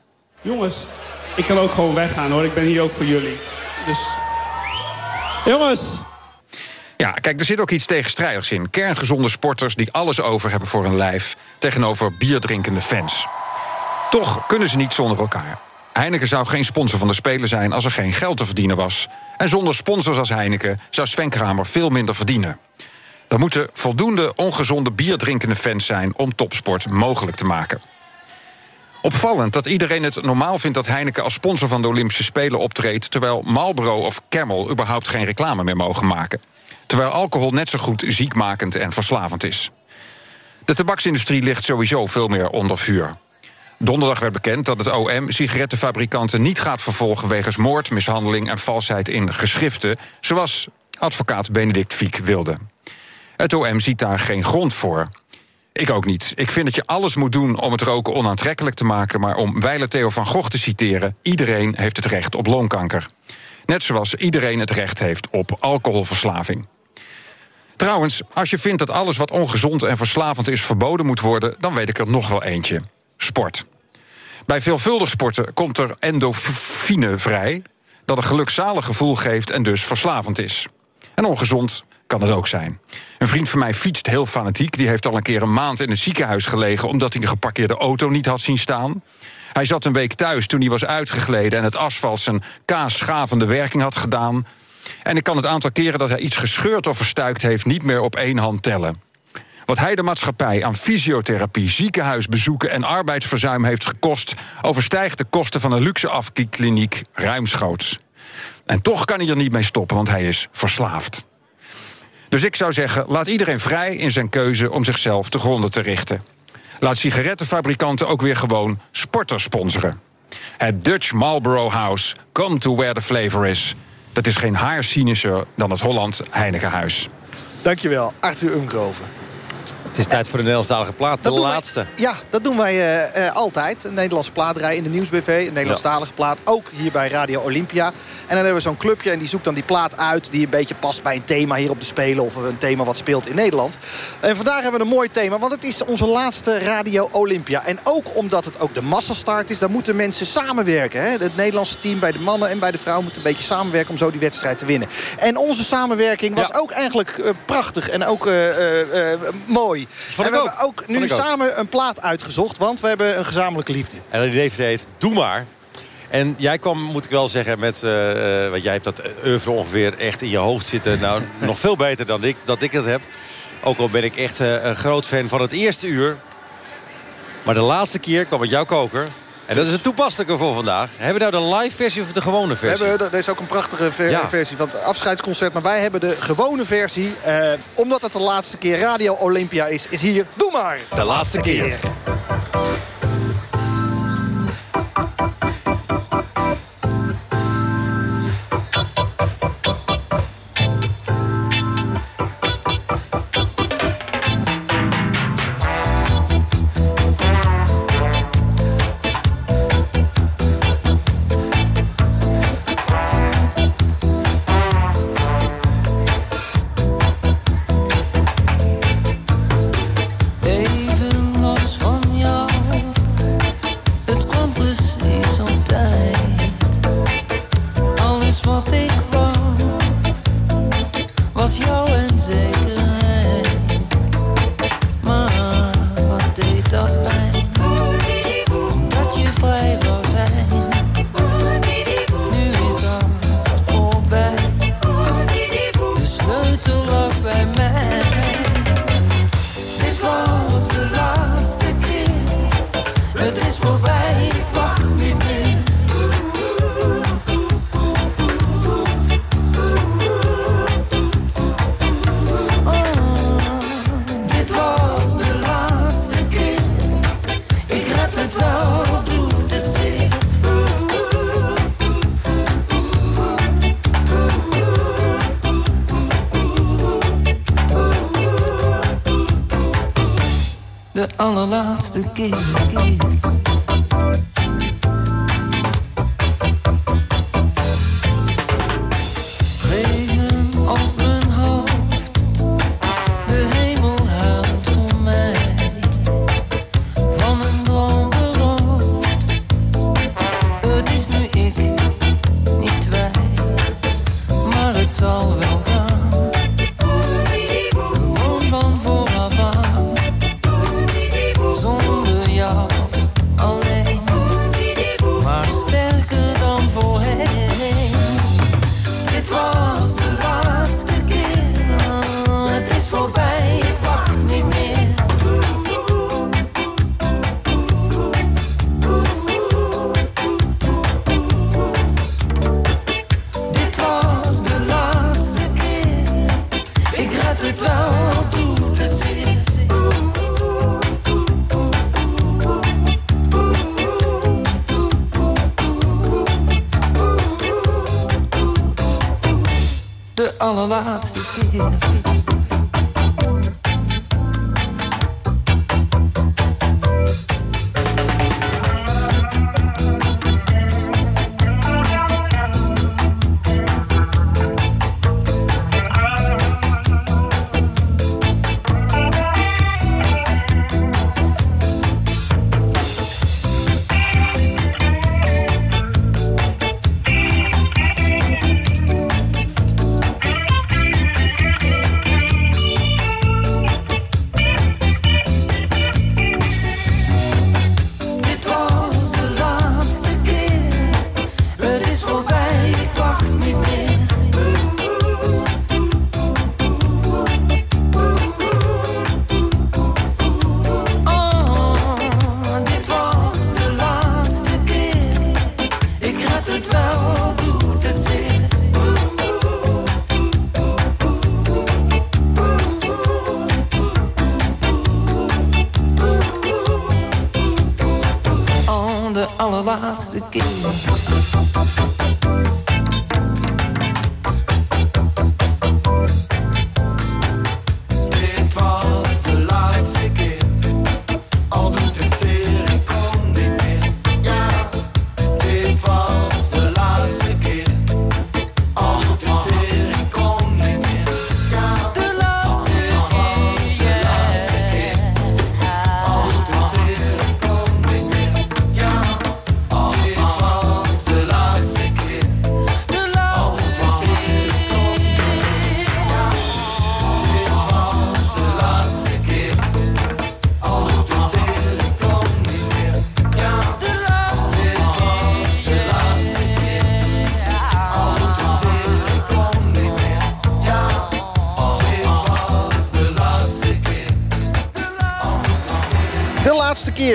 Jongens, ik kan ook gewoon weggaan hoor. Ik ben hier ook voor jullie. Dus. Jongens! Ja, kijk, er zit ook iets tegenstrijdigs in. Kerngezonde sporters die alles over hebben voor hun lijf... tegenover bierdrinkende fans. Toch kunnen ze niet zonder elkaar. Heineken zou geen sponsor van de Spelen zijn als er geen geld te verdienen was. En zonder sponsors als Heineken zou Sven Kramer veel minder verdienen. Er moeten voldoende ongezonde bierdrinkende fans zijn om topsport mogelijk te maken. Opvallend dat iedereen het normaal vindt dat Heineken als sponsor van de Olympische Spelen optreedt... terwijl Marlboro of Camel überhaupt geen reclame meer mogen maken. Terwijl alcohol net zo goed ziekmakend en verslavend is. De tabaksindustrie ligt sowieso veel meer onder vuur. Donderdag werd bekend dat het OM sigarettenfabrikanten niet gaat vervolgen... wegens moord, mishandeling en valsheid in geschriften... zoals advocaat Benedict Fiek wilde. Het OM ziet daar geen grond voor. Ik ook niet. Ik vind dat je alles moet doen om het roken onaantrekkelijk te maken... maar om Weile Theo van Gogh te citeren... iedereen heeft het recht op longkanker. Net zoals iedereen het recht heeft op alcoholverslaving. Trouwens, als je vindt dat alles wat ongezond en verslavend is... verboden moet worden, dan weet ik er nog wel eentje. Sport. Bij veelvuldig sporten komt er endorfine vrij... dat een gelukzalig gevoel geeft en dus verslavend is. En ongezond kan het ook zijn. Een vriend van mij fietst heel fanatiek. Die heeft al een keer een maand in het ziekenhuis gelegen... omdat hij de geparkeerde auto niet had zien staan. Hij zat een week thuis toen hij was uitgegleden... en het asfalt zijn kaasschavende werking had gedaan. En ik kan het aantal keren dat hij iets gescheurd of verstuikt heeft... niet meer op één hand tellen. Wat hij de maatschappij aan fysiotherapie, ziekenhuisbezoeken en arbeidsverzuim heeft gekost, overstijgt de kosten van een luxe afkikkliniek ruimschoots. En toch kan hij er niet mee stoppen, want hij is verslaafd. Dus ik zou zeggen, laat iedereen vrij in zijn keuze om zichzelf te gronden te richten. Laat sigarettenfabrikanten ook weer gewoon sporters sponsoren. Het Dutch Marlborough House, come to where the flavor is. Dat is geen haar cynischer dan het Holland Heinekenhuis. Dankjewel, Arthur Umgroven. Het is tijd voor de Nederlandstalige plaat, de wij- laatste. ja, dat doen wij eh, eh, altijd. Een Nederlandse plaatrij in de Nieuwsbv. Een Nederlandstalige plaat. Ook hier bij Radio Olympia. En dan hebben we zo'n clubje en die zoekt dan die plaat uit... die een beetje past bij een thema hier op de Spelen... of een thema wat speelt in Nederland. En vandaag hebben we een mooi thema, want het is onze laatste Radio Olympia. En ook omdat het ook de massastart is... daar moeten mensen samenwerken. Hè? Het Nederlandse team bij de mannen en bij de vrouwen... moeten een beetje samenwerken om zo die wedstrijd te winnen. En onze samenwerking was ook eigenlijk eh, prachtig en ook mooi. Vond en ik we ook. hebben ook nu ook. samen een plaat uitgezocht, want we hebben een gezamenlijke liefde. En die DVD heet Doe maar. En jij kwam, moet ik wel zeggen, met... eh, want jij hebt dat oeuvre ongeveer echt in je hoofd zitten. Nou, nog veel beter dan ik, dat ik het heb. Ook al ben ik echt eh, een groot fan van het eerste uur. Maar de laatste keer kwam het jouw koker. En dat is het toepasselijke voor vandaag. Hebben we nou de live versie of de gewone We versie? hebben, er is ook een prachtige ver- Ja. versie van het afscheidsconcert. Maar wij hebben de gewone versie. Eh, omdat het de laatste keer Radio Olympia is, is hier Doe maar! De laatste keer. Allerlaatste keer.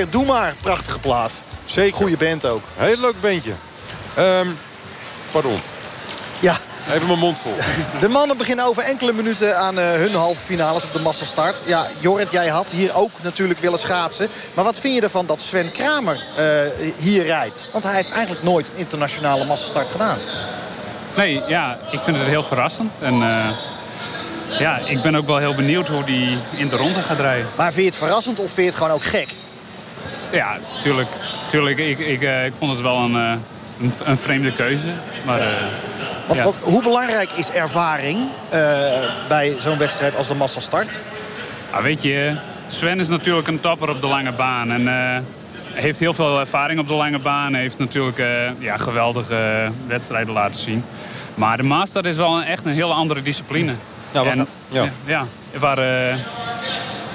Doe maar. Prachtige plaat. Zeker. Goeie band ook. Heel leuk bandje. Ehm, pardon. Ja, Even mijn mond vol. de mannen beginnen over enkele minuten aan eh, hun halve finales op de massastart. Ja, Jorrit, jij had hier ook natuurlijk willen schaatsen. Maar wat vind je ervan dat Sven Kramer eh, hier rijdt? Want hij heeft eigenlijk nooit een internationale massastart gedaan. Nee, ja, ik vind het heel verrassend. En eh, ja, ik ben ook wel heel benieuwd hoe die in de ronde gaat rijden. Maar vind je het verrassend of vind je het gewoon ook gek? Ja, tuurlijk. tuurlijk ik, ik, eh, ik vond het wel een, eh, een, een vreemde keuze. Maar eh, ja. wat- hoe belangrijk is ervaring eh, bij zo'n wedstrijd als de massastart? Ah, weet je, Sven is natuurlijk een topper op de lange baan. En eh, heeft heel veel ervaring op de lange baan. Heeft natuurlijk eh, ja, geweldige wedstrijden laten zien. Maar de Master is wel een, echt een heel andere discipline. Ja, en, ja. ja, waar, eh,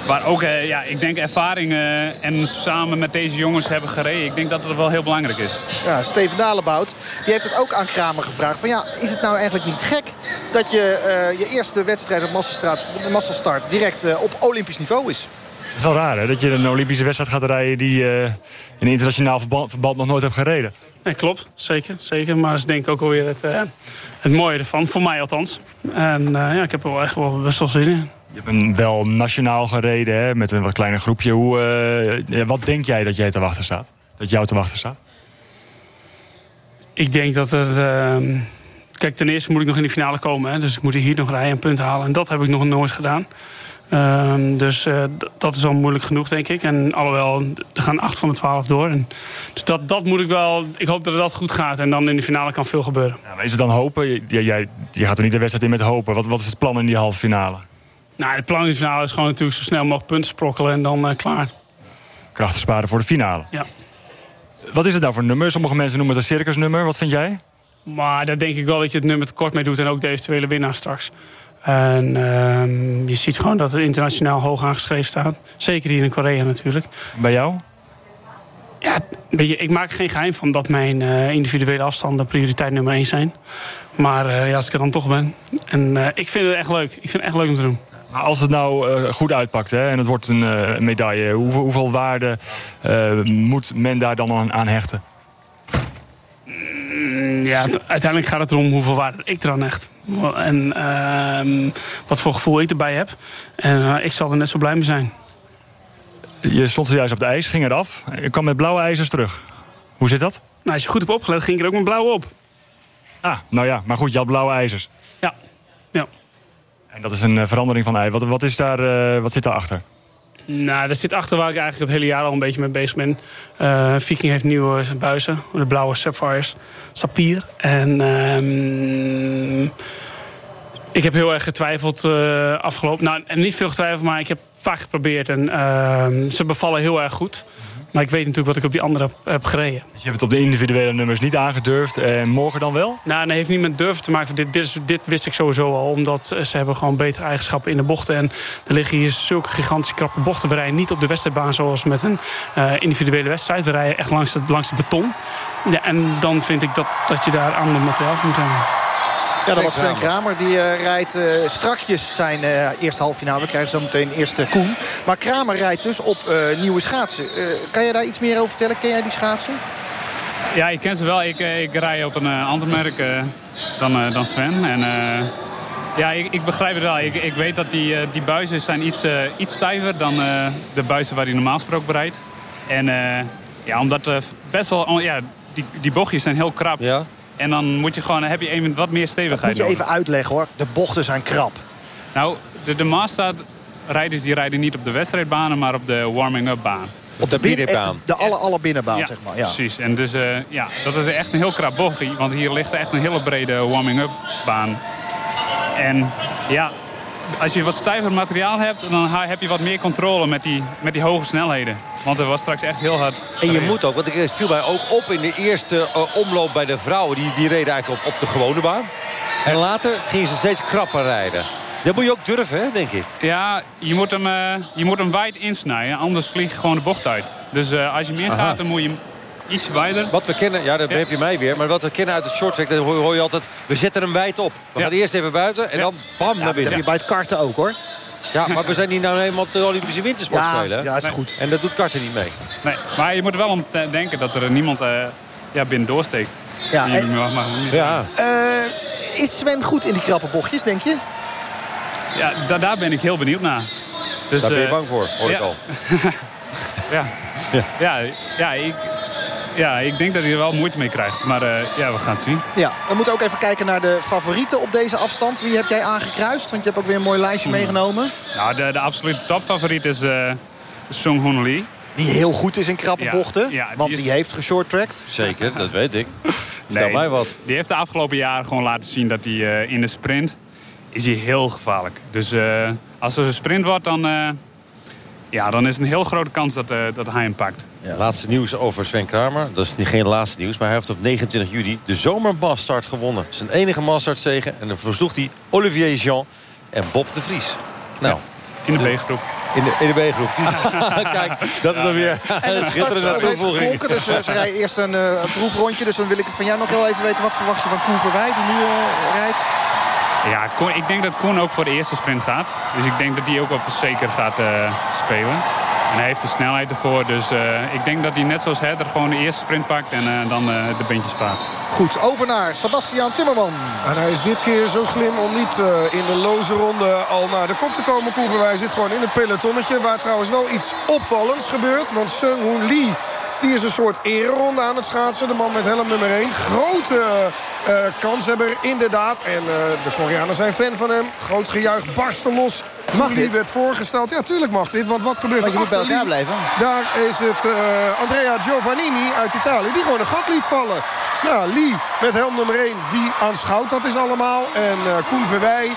waar ook, eh, ja, ik denk ervaring eh, en samen met deze jongens hebben gereden. Ik denk dat het wel heel belangrijk is. Ja, Steven Dalebout die heeft het ook aan Kramer gevraagd. Van ja, is het nou eigenlijk niet gek dat je eh, je eerste wedstrijd op massastart direct eh, op olympisch niveau is? Het is wel raar hè, dat je een Olympische wedstrijd gaat rijden... die je in een internationaal verband, verband nog nooit hebt gereden. Nee, klopt. Zeker. zeker. Maar dat is denk ik ook alweer het, eh, het mooie ervan. Voor mij althans. En eh, ja, ik heb er wel echt wel best wel zin in. Je hebt een wel nationaal gereden hè, met een wat kleiner groepje. Hoe, eh, wat denk jij dat jij te wachten staat? Dat jou te wachten staat? Ik denk dat het... ehm, kijk, ten eerste moet ik nog in de finale komen. Hè, dus ik moet hier nog rijden en punt halen. En dat heb ik nog nooit gedaan. Ehm, dus eh, dat is al moeilijk genoeg, denk ik. En alhoewel, er gaan acht van de twaalf door. En, dus dat, dat moet ik wel... Ik hoop dat dat goed gaat. En dan in de finale kan veel gebeuren. Ja, maar is het dan hopen? Je, je, jij- je gaat er niet de wedstrijd in met hopen. Wat, wat is het plan in die halve finale? Nou, het plan in de finale is gewoon natuurlijk zo snel mogelijk punten sprokkelen. En dan eh, klaar. Krachten sparen voor de finale. Ja. Wat is het nou voor nummer? Sommige mensen noemen het een circusnummer. Wat vind jij? Maar daar denk ik wel dat je het nummer tekort mee doet. En ook de eventuele winnaar straks. En ehm, je ziet gewoon dat het internationaal hoog aangeschreven staat. Zeker hier in Korea natuurlijk. Bij jou? Ja, weet je, ik maak er geen geheim van dat mijn eh, individuele afstanden prioriteit nummer 1 zijn. Maar eh, ja, als ik er dan toch ben. En ik vind het echt leuk. Ik vind het echt leuk om te doen. Maar als het nou eh, goed uitpakt hè, en het wordt een eh, medaille... Hoeveel, hoeveel waarde eh, moet men daar dan aan, aan hechten? Mm, Ja, uiteindelijk gaat het erom hoeveel waarde ik eraan hecht. En ehm, wat voor gevoel ik erbij heb. En ik zal er net zo blij mee zijn. Je stond zojuist op de ijs, ging eraf. Je kwam met blauwe ijzers terug. Hoe zit dat? Nou, als je goed hebt opgelet, ging ik er ook met blauw op. Ah, nou ja, maar goed, je had blauwe ijzers. En dat is een eh, verandering van ei. Wat, wat, is daar, eh, wat zit daarachter? Nou, daar zit achter waar ik eigenlijk het hele jaar al een beetje mee bezig ben. Eh, Viking heeft nieuwe buizen, de blauwe Sapphires, Sapphire. En ehm, ik heb heel erg getwijfeld afgelopen. Nou, niet veel getwijfeld, maar ik heb vaak geprobeerd. En ehm, ze bevallen heel erg goed. Maar ik weet natuurlijk wat ik op die andere heb, heb gereden. Dus je hebt het op de individuele nummers niet aangedurfd. En morgen dan wel? Nou, dat heeft niet met durven te maken. Dit, dit wist ik sowieso al. Omdat eh, ze hebben gewoon betere eigenschappen in de bochten. En er liggen hier zulke gigantische krappe bochten. We rijden niet op de wedstrijdbaan zoals met een eh, individuele wedstrijd. We rijden echt langs het, langs het beton. Ja, en dan vind ik dat, dat je daar ander materiaal voor moet hebben. Ja, dat was Sven Kramer. Die eh, rijdt eh, strakjes zijn eh, eerste halve finale. We krijgen zo meteen eerste Koen. Maar Kramer rijdt dus op eh, nieuwe schaatsen. Eh, kan je daar iets meer over vertellen? Ken jij die schaatsen? Ja, ik ken ze wel. Ik, ik rij op een ander merk eh, dan, eh, dan Sven. En, eh, ja, ik, ik begrijp het wel. Ik, ik weet dat die, eh, die buizen zijn iets, eh, iets stijver dan eh, de buizen waar hij normaal gesproken rijdt. En eh, Ja, omdat best wel... oh, ja, die, die bochtjes zijn heel krap. Ja. En dan moet je gewoon, heb je even wat meer stevigheid Moet je nodig. even uitleggen hoor. De bochten zijn krap. Nou, de, de Maastad rijders die rijden niet op de wedstrijdbanen, maar op de warming-up baan. Op de binnen- echt De alle, alle binnenbaan, Ja, zeg maar. Ja. precies. En dus eh, ja, dat is echt een heel krap bochtje. Want hier ligt echt een hele brede warming-up baan. En ja, als je wat stijver materiaal hebt, dan heb je wat meer controle met die, met die hoge snelheden. Want er was straks echt heel hard. En je gereden. moet ook, want ik- het viel mij ook op in de eerste eh, omloop bij de vrouwen. Die, die reden eigenlijk op, op de gewone baan. En later gingen ze steeds krapper rijden. Dat moet je ook durven, hè, denk ik. Ja, je moet hem, eh, je moet hem wijd insnijden, anders vlieg je gewoon de bocht uit. Dus eh, als je meer gaat, dan moet je hem iets wijder. Wat we kennen, ja, dat heb je mij weer. Maar wat we kennen uit het short track, dan hoor, hoor je altijd... we zetten hem wijd op. We gaan eerst even buiten en dan bam naar Dat heb binnen. je bij het karten ook hoor. Ja, maar we zijn hier nou helemaal op de Olympische Wintersport Ja, spelen. hè? ja, is goed. En dat doet karten niet mee. Nee, maar je moet er wel om te denken dat er niemand eh ja, binnen doorsteekt. Ja, Die en- mag- mag- Ja. Eh, is Sven goed in die krappe bochtjes, denk je? Ja, da- daar ben ik heel benieuwd naar. Dus, Daar ben je eh, bang voor, hoor ik ja. al. ja. Ja. Ja, ik, ja, ik denk dat hij er wel moeite mee krijgt. Maar eh, ja, we gaan het zien. Ja, we moeten ook even kijken naar de favorieten op deze afstand. Wie heb jij aangekruist? Want je hebt ook weer een mooi lijstje meegenomen. Nou, de, de absolute topfavoriet is eh Sung Hoon Lee. Die heel goed is in krappe Ja, bochten. ja, die want is- die heeft geshorttracked. Zeker, dat weet ik. Vertel Nee, mij wat. Die heeft de afgelopen jaren gewoon laten zien dat hij eh, in de sprint is hij heel gevaarlijk. Dus eh, als er een sprint wordt, dan, eh, ja, dan is het een heel grote kans dat, eh, dat hij hem pakt. Laatste nieuws over Sven Kramer. Dat is niet- geen laatste nieuws, maar hij heeft op 29 juli de zomermastart gewonnen. Zijn enige mastartzege. En dan versloeg hij Olivier Jean en Bob de Vries. Nou, In de B-groep. in de, in de B-groep. Kijk, dat is dan weer En een de schitterende toevoeging. dus eh, ze rijden eerst een, eh, een proefrondje. Dus dan wil ik van jou nog heel even weten... wat verwacht je van Koen Verwij, die nu eh, rijdt? Ja, Koen- ik denk dat Koen ook voor de eerste sprint gaat. Dus ik denk dat hij ook op zeker gaat eh, spelen. En hij heeft de snelheid ervoor. Dus eh, ik denk dat hij net zoals Herder gewoon de eerste sprint pakt en eh, dan eh, de beentjes paart. Goed, over naar Sebastian Timmerman. En hij is dit keer zo slim om niet eh, in de loze ronde al naar de kop te komen. Koen Verwij zit gewoon in het pelotonnetje. Waar trouwens wel iets opvallends gebeurt. Want Seung Hoon Lee die is een soort ereronde aan het schaatsen. De man met helm nummer 1. Grote eh kanshebber inderdaad. En eh, de Koreanen zijn fan van hem. Groot gejuich barsten los. Mag dit? werd voorgesteld. Ja, tuurlijk mag dit. Want wat gebeurt er je moet bij elkaar blijven. Daar is het eh, Andrea Giovannini uit Italië. Die gewoon een gat liet vallen. Nou, Lee met helm nummer 1. Die aanschouwt dat is allemaal. En Koen Verwij.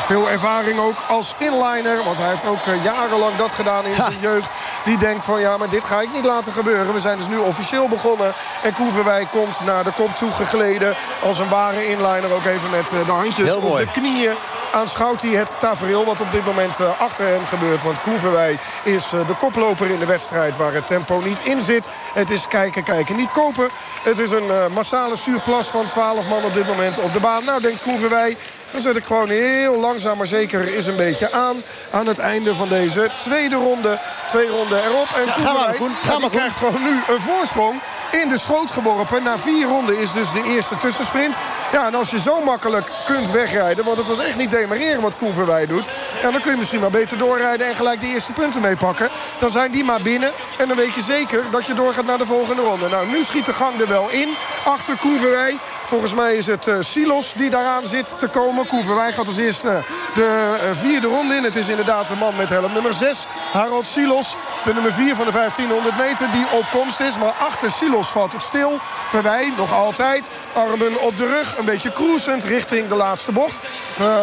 Veel ervaring ook als inliner. Want hij heeft ook eh, jarenlang dat gedaan in zijn jeugd. Die denkt van ja, maar dit ga ik niet laten gebeuren. We zijn dus nu officieel begonnen. En Koen Verwij komt naar de kop toe gegleden. Als een ware inliner. Ook even met eh, de handjes op de knieën. Aanschouwt hij het tafereel wat op dit moment eh, achter hem gebeurt. Want Koen Verwij is de koploper in de wedstrijd waar het tempo niet in zit. Het is kijken, kijken, niet kopen. Het is een massale surplus van 12 man op dit moment op de baan. Nou, denkt Koen Verwij, dan zet ik gewoon heel langzaam maar zeker is een beetje aan. Aan het einde van deze tweede ronde. Twee ronden erop. En Ja, Koen. krijgt gewoon nu een voorsprong in de schoot geworpen. Na vier ronden is dus de eerste tussensprint. Ja, en als je zo makkelijk kunt wegrijden... want het was echt niet demareren wat Koen Verwij doet... Ja, dan kun je misschien maar beter doorrijden en gelijk de eerste punten meepakken. Dan zijn die maar binnen. En dan weet je zeker dat je doorgaat naar de volgende ronde. Nou, nu schiet de gang er wel in. Achter Koen Verwij. Volgens mij is het eh, Silos die daaraan zit te komen. Koen Verwij gaat als eerste de eh, vierde ronde in. Het is inderdaad de man met helm nummer 6. Harold Silos. De nummer 4 van de 1500 meter die op komst is. Maar achter Silos valt het stil. Verwij nog altijd. Armen op de rug. Een beetje cruisend richting de laatste bocht.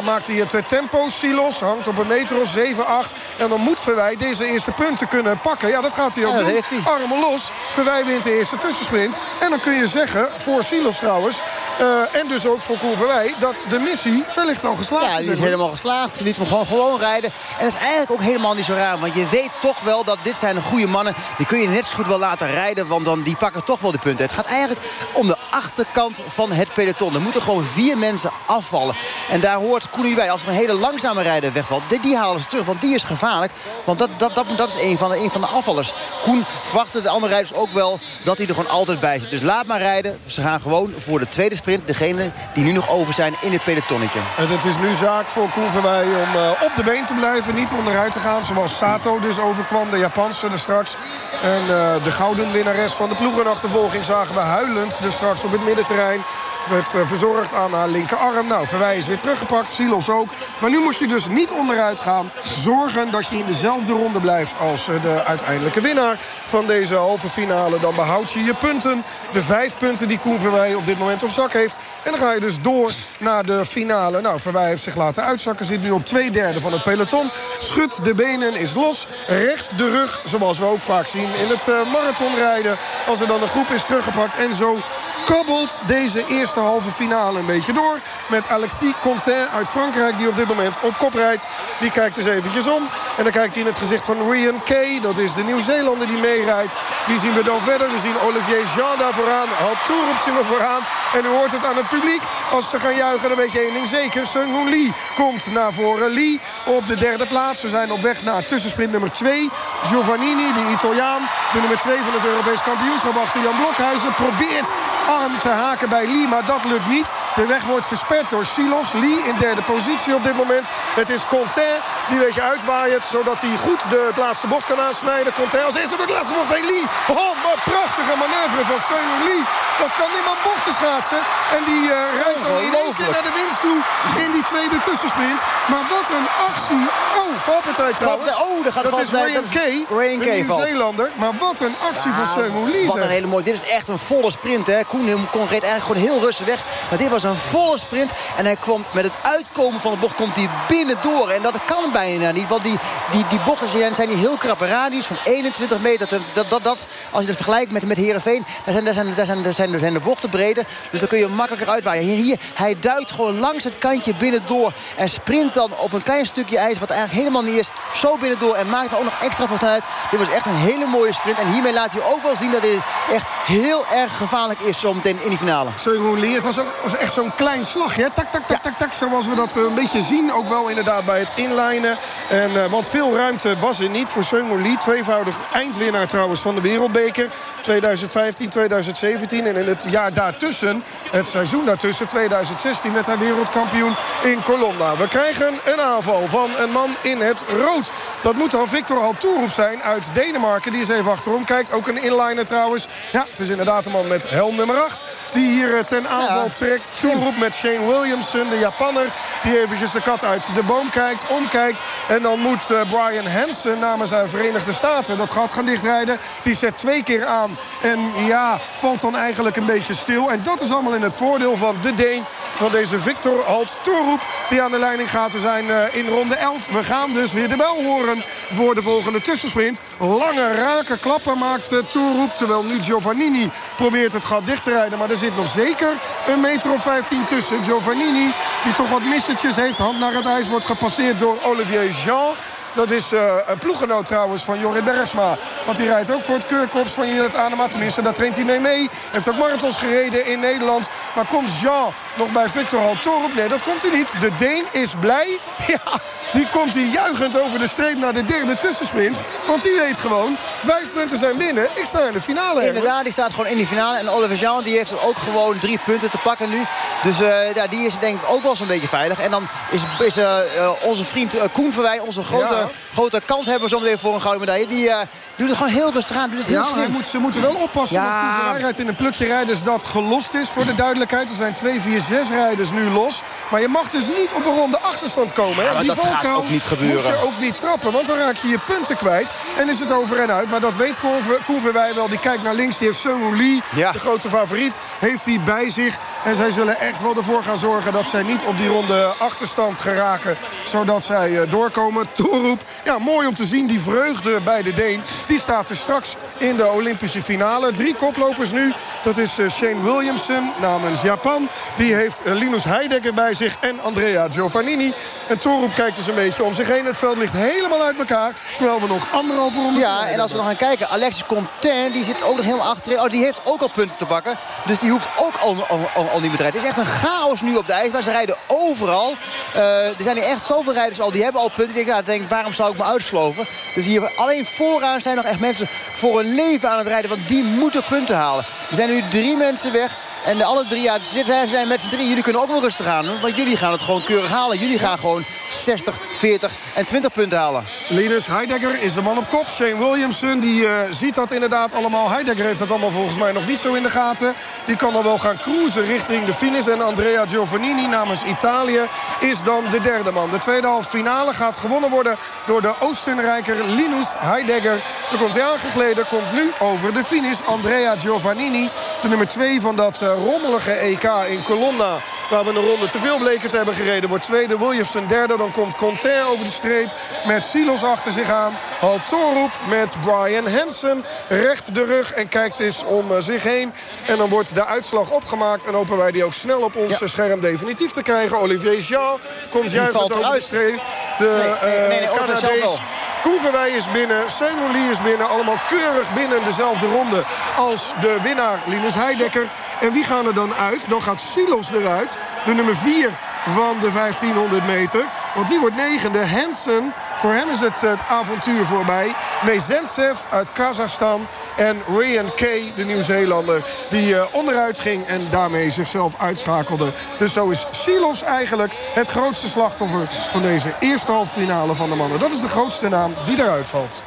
Maakt hij het eh, tempo. Silos hangt op een meter of 7, 8. En dan moet Verwij deze eerste punten kunnen pakken. Ja, dat gaat hij ook Ja, doen. Armen los. Verwij wint de eerste tussensprint. En dan kun je zeggen, voor Silos trouwens... eh, en dus ook voor Koen Verwij... dat de missie wellicht al geslaagd Ja, is. die is helemaal geslaagd. Ze liet hem gewoon, gewoon rijden. En dat is eigenlijk ook helemaal niet zo raar. Want je weet toch wel dat dit zijn goede mannen. Die kun je net zo goed wel laten rijden. Want dan, die pakken toch wel de punten. Het gaat eigenlijk om de achterkant van het peloton. Er moeten gewoon vier mensen afvallen. En daar hoort Koen bij. Als er een hele langzame rijder wegvalt, die, die halen ze terug. Want die is gevaarlijk. Want dat, dat, dat, dat is een van, de, een van de afvallers. Koen verwachtte de andere rijders ook wel dat hij er gewoon altijd bij zit. Dus laat maar rijden. Ze gaan gewoon voor de tweede sprint. Degene die nu nog over zijn in het pelotonnetje. En het is nu zaak voor Koen Verwij om eh, op de been te blijven. Niet onderuit te gaan zoals Sato dus overkwam. De Japanse er straks. En eh, de gouden winnares van de ploegenachtervolging zagen we huilend. Dus straks op het middenterrein werd eh, verzorgd aan haar linkerarm. Nou, Verwij is weer teruggepakt, Silos ook. Maar nu moet je dus niet onderuit gaan. Zorgen dat je in dezelfde ronde blijft als eh, de uiteindelijke winnaar van deze halve finale. Dan behoud je je punten. De vijf punten die Koen Verwij op dit moment op zak heeft. En dan ga je dus door naar de finale. Nou, Verwij heeft zich laten uitzakken. Zit nu op twee derde van het peloton. Schudt de benen, is los. Recht de rug, zoals we ook vaak zien in het eh, marathonrijden. Als er dan een groep is teruggepakt. En zo kabbelt deze eerste halve finale een beetje door. Met Alexis Contain uit Frankrijk die op dit moment op kop rijdt. Die kijkt eens eventjes om. En dan kijkt hij in het gezicht van Ryan Kay. Dat is de Nieuw-Zeelander die meerijdt. Wie zien we dan verder? We zien Olivier Jean daar vooraan. Hal Toerup zien we vooraan. En u hoort het aan het publiek. Als ze gaan juichen dan weet je één ding zeker. Seung Lee komt naar voren. Lee op de derde plaats. We zijn op weg naar tussensprint nummer 2. Giovannini, de Italiaan. De nummer 2 van het Europees kampioenschap achter Jan Blokhuizen. Probeert arm te haken bij maar dat lukt niet. De weg wordt versperd door Silos. Lee in derde positie op dit moment. Het is Contain die een beetje uitwaait, zodat hij goed de, het laatste bocht kan aansnijden. Contain als eerste door het laatste bocht heen. Lee, oh, wat prachtige manoeuvre van Seung Lee. Dat kan niemand bochten schaatsen. En die uh, rijdt dan in één keer naar de winst toe in die tweede tussensprint. Maar wat een actie. Oh, valpartij trouwens. Oh, daar gaat dat is. Ryan Dat is Kay, Ryan de Kay. Nieuw-Zeelander. Maar wat een actie van Seung Lee. Wat een hele mooie. Dit is echt een volle sprint. Hè. Koen kon reed eigenlijk gewoon heel rustig weg. Maar dit was een volle sprint. En hij kwam met het uitkomen van de bocht komt hij binnendoor. En dat kan bijna niet. Want die, die, die bochten zijn, zijn die heel krappe radius van 21 meter. Dat, dat, dat, als je dat vergelijkt met, met Heerenveen, daar zijn, daar, zijn, daar, zijn, daar, zijn, de bochten breder. Dus dan kun je makkelijker uitwaaien. Hier, hier, hij duikt gewoon langs het kantje binnendoor. En sprint dan op een klein stukje ijs, wat eigenlijk helemaal niet is. Zo binnendoor en maakt er ook nog extra van snelheid. Dit was echt een hele mooie sprint. En hiermee laat hij ook wel zien dat hij echt heel erg gevaarlijk is zometeen in die finale. Seung Lee, het was, ook, was echt zo'n klein slagje. Tak, tak, tak, tak, tak. Zoals we dat eh, een beetje zien. Ook wel inderdaad bij het inlijnen. En, eh, want veel ruimte was er niet voor Seung Lee. Tweevoudig eindwinnaar trouwens van de Wereldbeker. 2015, 2017. En in het jaar daartussen, het seizoen daartussen, 2016... werd hij wereldkampioen in Colonna. We krijgen een aanval van een man in het rood. Dat moet dan Victor Haltoeroep zijn uit Denemarken. Die is even achterom kijkt. Ook een inliner trouwens. Ja, het is inderdaad een man met helm nummer 8. Die hier eh, ten aanval trekt. Toeroep met Shane Williamson, de Japanner. Die eventjes de kat uit de boom kijkt, omkijkt. En dan moet eh, Brian Hansen namens zijn Verenigde Staten dat gat gaan dichtrijden. Die zet twee keer aan. En ja, valt dan eigenlijk een beetje stil. En dat is allemaal in het voordeel van de Deen. Van deze Victor Halt Toeroep. Die aan de leiding gaat. We zijn eh, in ronde 11. We gaan dus weer de bel horen voor de volgende tussensprint. Lange rake klappen maakt uh, Toeroep. Terwijl nu Giovannini probeert het gat dicht te rijden. Maar er zit nog zeker een meter of 15 tussen. Giovannini, die toch wat missetjes heeft. Hand naar het ijs wordt gepasseerd door Olivier Jean. Dat is uh, een ploeggenoot trouwens van Jorrit Bergsma. Want die rijdt ook voor het keurkorps van Jillet Anema. Tenminste, daar traint hij mee mee. Heeft ook marathons gereden in Nederland. Maar komt Jean nog bij Victor Haltorup? Nee, dat komt hij niet. De Deen is blij. Ja, die komt hij juichend over de streep naar de derde tussensprint. Want die weet gewoon, vijf punten zijn binnen. Ik sta in de finale. Inderdaad, die staat gewoon in die finale. En Oliver Jean die heeft ook gewoon drie punten te pakken nu. Dus uh, ja, die is denk ik ook wel zo'n beetje veilig. En dan is, is uh, onze vriend Koen Verwij, onze grote, ja. Yeah. Grote kans hebben zometeen voor een gouden medaille. Die uh, doet het gewoon heel rustig aan. Doet het heel ja, slim. Moet, ze moeten wel oppassen. Ja. Rijdt in een plukje rijders dat gelost is. Voor de duidelijkheid, er zijn twee, vier, zes rijders nu los. Maar je mag dus niet op een ronde achterstand komen. Hè? Ja, die dat gaat ook niet gebeuren. moet je ook niet trappen. Want dan raak je je punten kwijt. En is het over en uit. Maar dat weet Koen Verwij wel. Die kijkt naar links. Die heeft Seung Lee, ja. de grote favoriet, heeft hij bij zich. En zij zullen echt wel ervoor gaan zorgen dat zij niet op die ronde achterstand geraken. Zodat zij uh, doorkomen. Toeroep. Ja, mooi om te zien. Die vreugde bij de Deen. Die staat er straks in de Olympische finale. Drie koplopers nu. Dat is uh, Shane Williamson namens Japan. Die heeft uh, Linus Heidecker bij zich. En Andrea Giovannini. En Toeroep kijkt dus een beetje om zich heen. Het veld ligt helemaal uit elkaar. Terwijl we nog anderhalve ronde Ja, en als we nog gaan kijken. Alexis Contain, die zit ook nog heel achterin. Oh, die heeft ook al punten te pakken. Dus die hoeft ook al, al, al, al niet meer te rijden. Het is echt een chaos nu op de ijsbaan. Ze rijden overal. Uh, er zijn hier echt zoveel rijders al. Die hebben al punten. Ik denk, ja, denk, waarom zou ik uitsloven? Dus hier alleen vooraan zijn nog echt mensen voor hun leven aan het rijden. Want die moeten punten halen. Er zijn nu drie mensen weg. En de alle drie, ja, ze zijn met z'n drie. Jullie kunnen ook wel rustig aan. Want jullie gaan het gewoon keurig halen. Jullie gaan gewoon 60, 40 en 20 punten halen. Linus Heidegger is de man op kop. Shane Williamson die, eh, ziet dat inderdaad allemaal. Heidegger heeft dat allemaal volgens mij nog niet zo in de gaten. Die kan dan wel gaan cruisen richting de finish. En Andrea Giovannini namens Italië is dan de derde man. De tweede halve finale gaat gewonnen worden door de Oostenrijker Linus Heidegger. Er komt hij aangegleden, komt nu over de finish. Andrea Giovannini, de nummer 2 van dat eh, rommelige EK in Colonna. Waar we een ronde te veel bleken te hebben gereden. Wordt tweede, Williamson derde. Dan komt Conter over de streep met Silos achter zich aan. Hal Torup met Brian Hansen recht de rug en kijkt eens om eh, zich heen. En dan wordt de uitslag opgemaakt. En hopen wij die ook snel op ons Ja. scherm definitief te krijgen. Olivier Jean komt juist over de streep. De Nee, nee, nee, nee, eh, Canadees. Koeverwij is binnen, Semouli is binnen. Allemaal keurig binnen dezelfde ronde als de winnaar Linus Heidekker. En wie gaan er dan uit? Dan gaat Silos eruit, de nummer 4 van de 1500 meter. Want die wordt negende. Hansen, voor hem is het, het avontuur voorbij. Mezentsev uit Kazachstan. En Ryan Kay, de Nieuw-Zeelander, die eh, onderuit ging... en daarmee zichzelf uitschakelde. Dus zo is Silos eigenlijk het grootste slachtoffer... van deze eerste halve finale van de mannen. Dat is de grootste naam die eruit valt.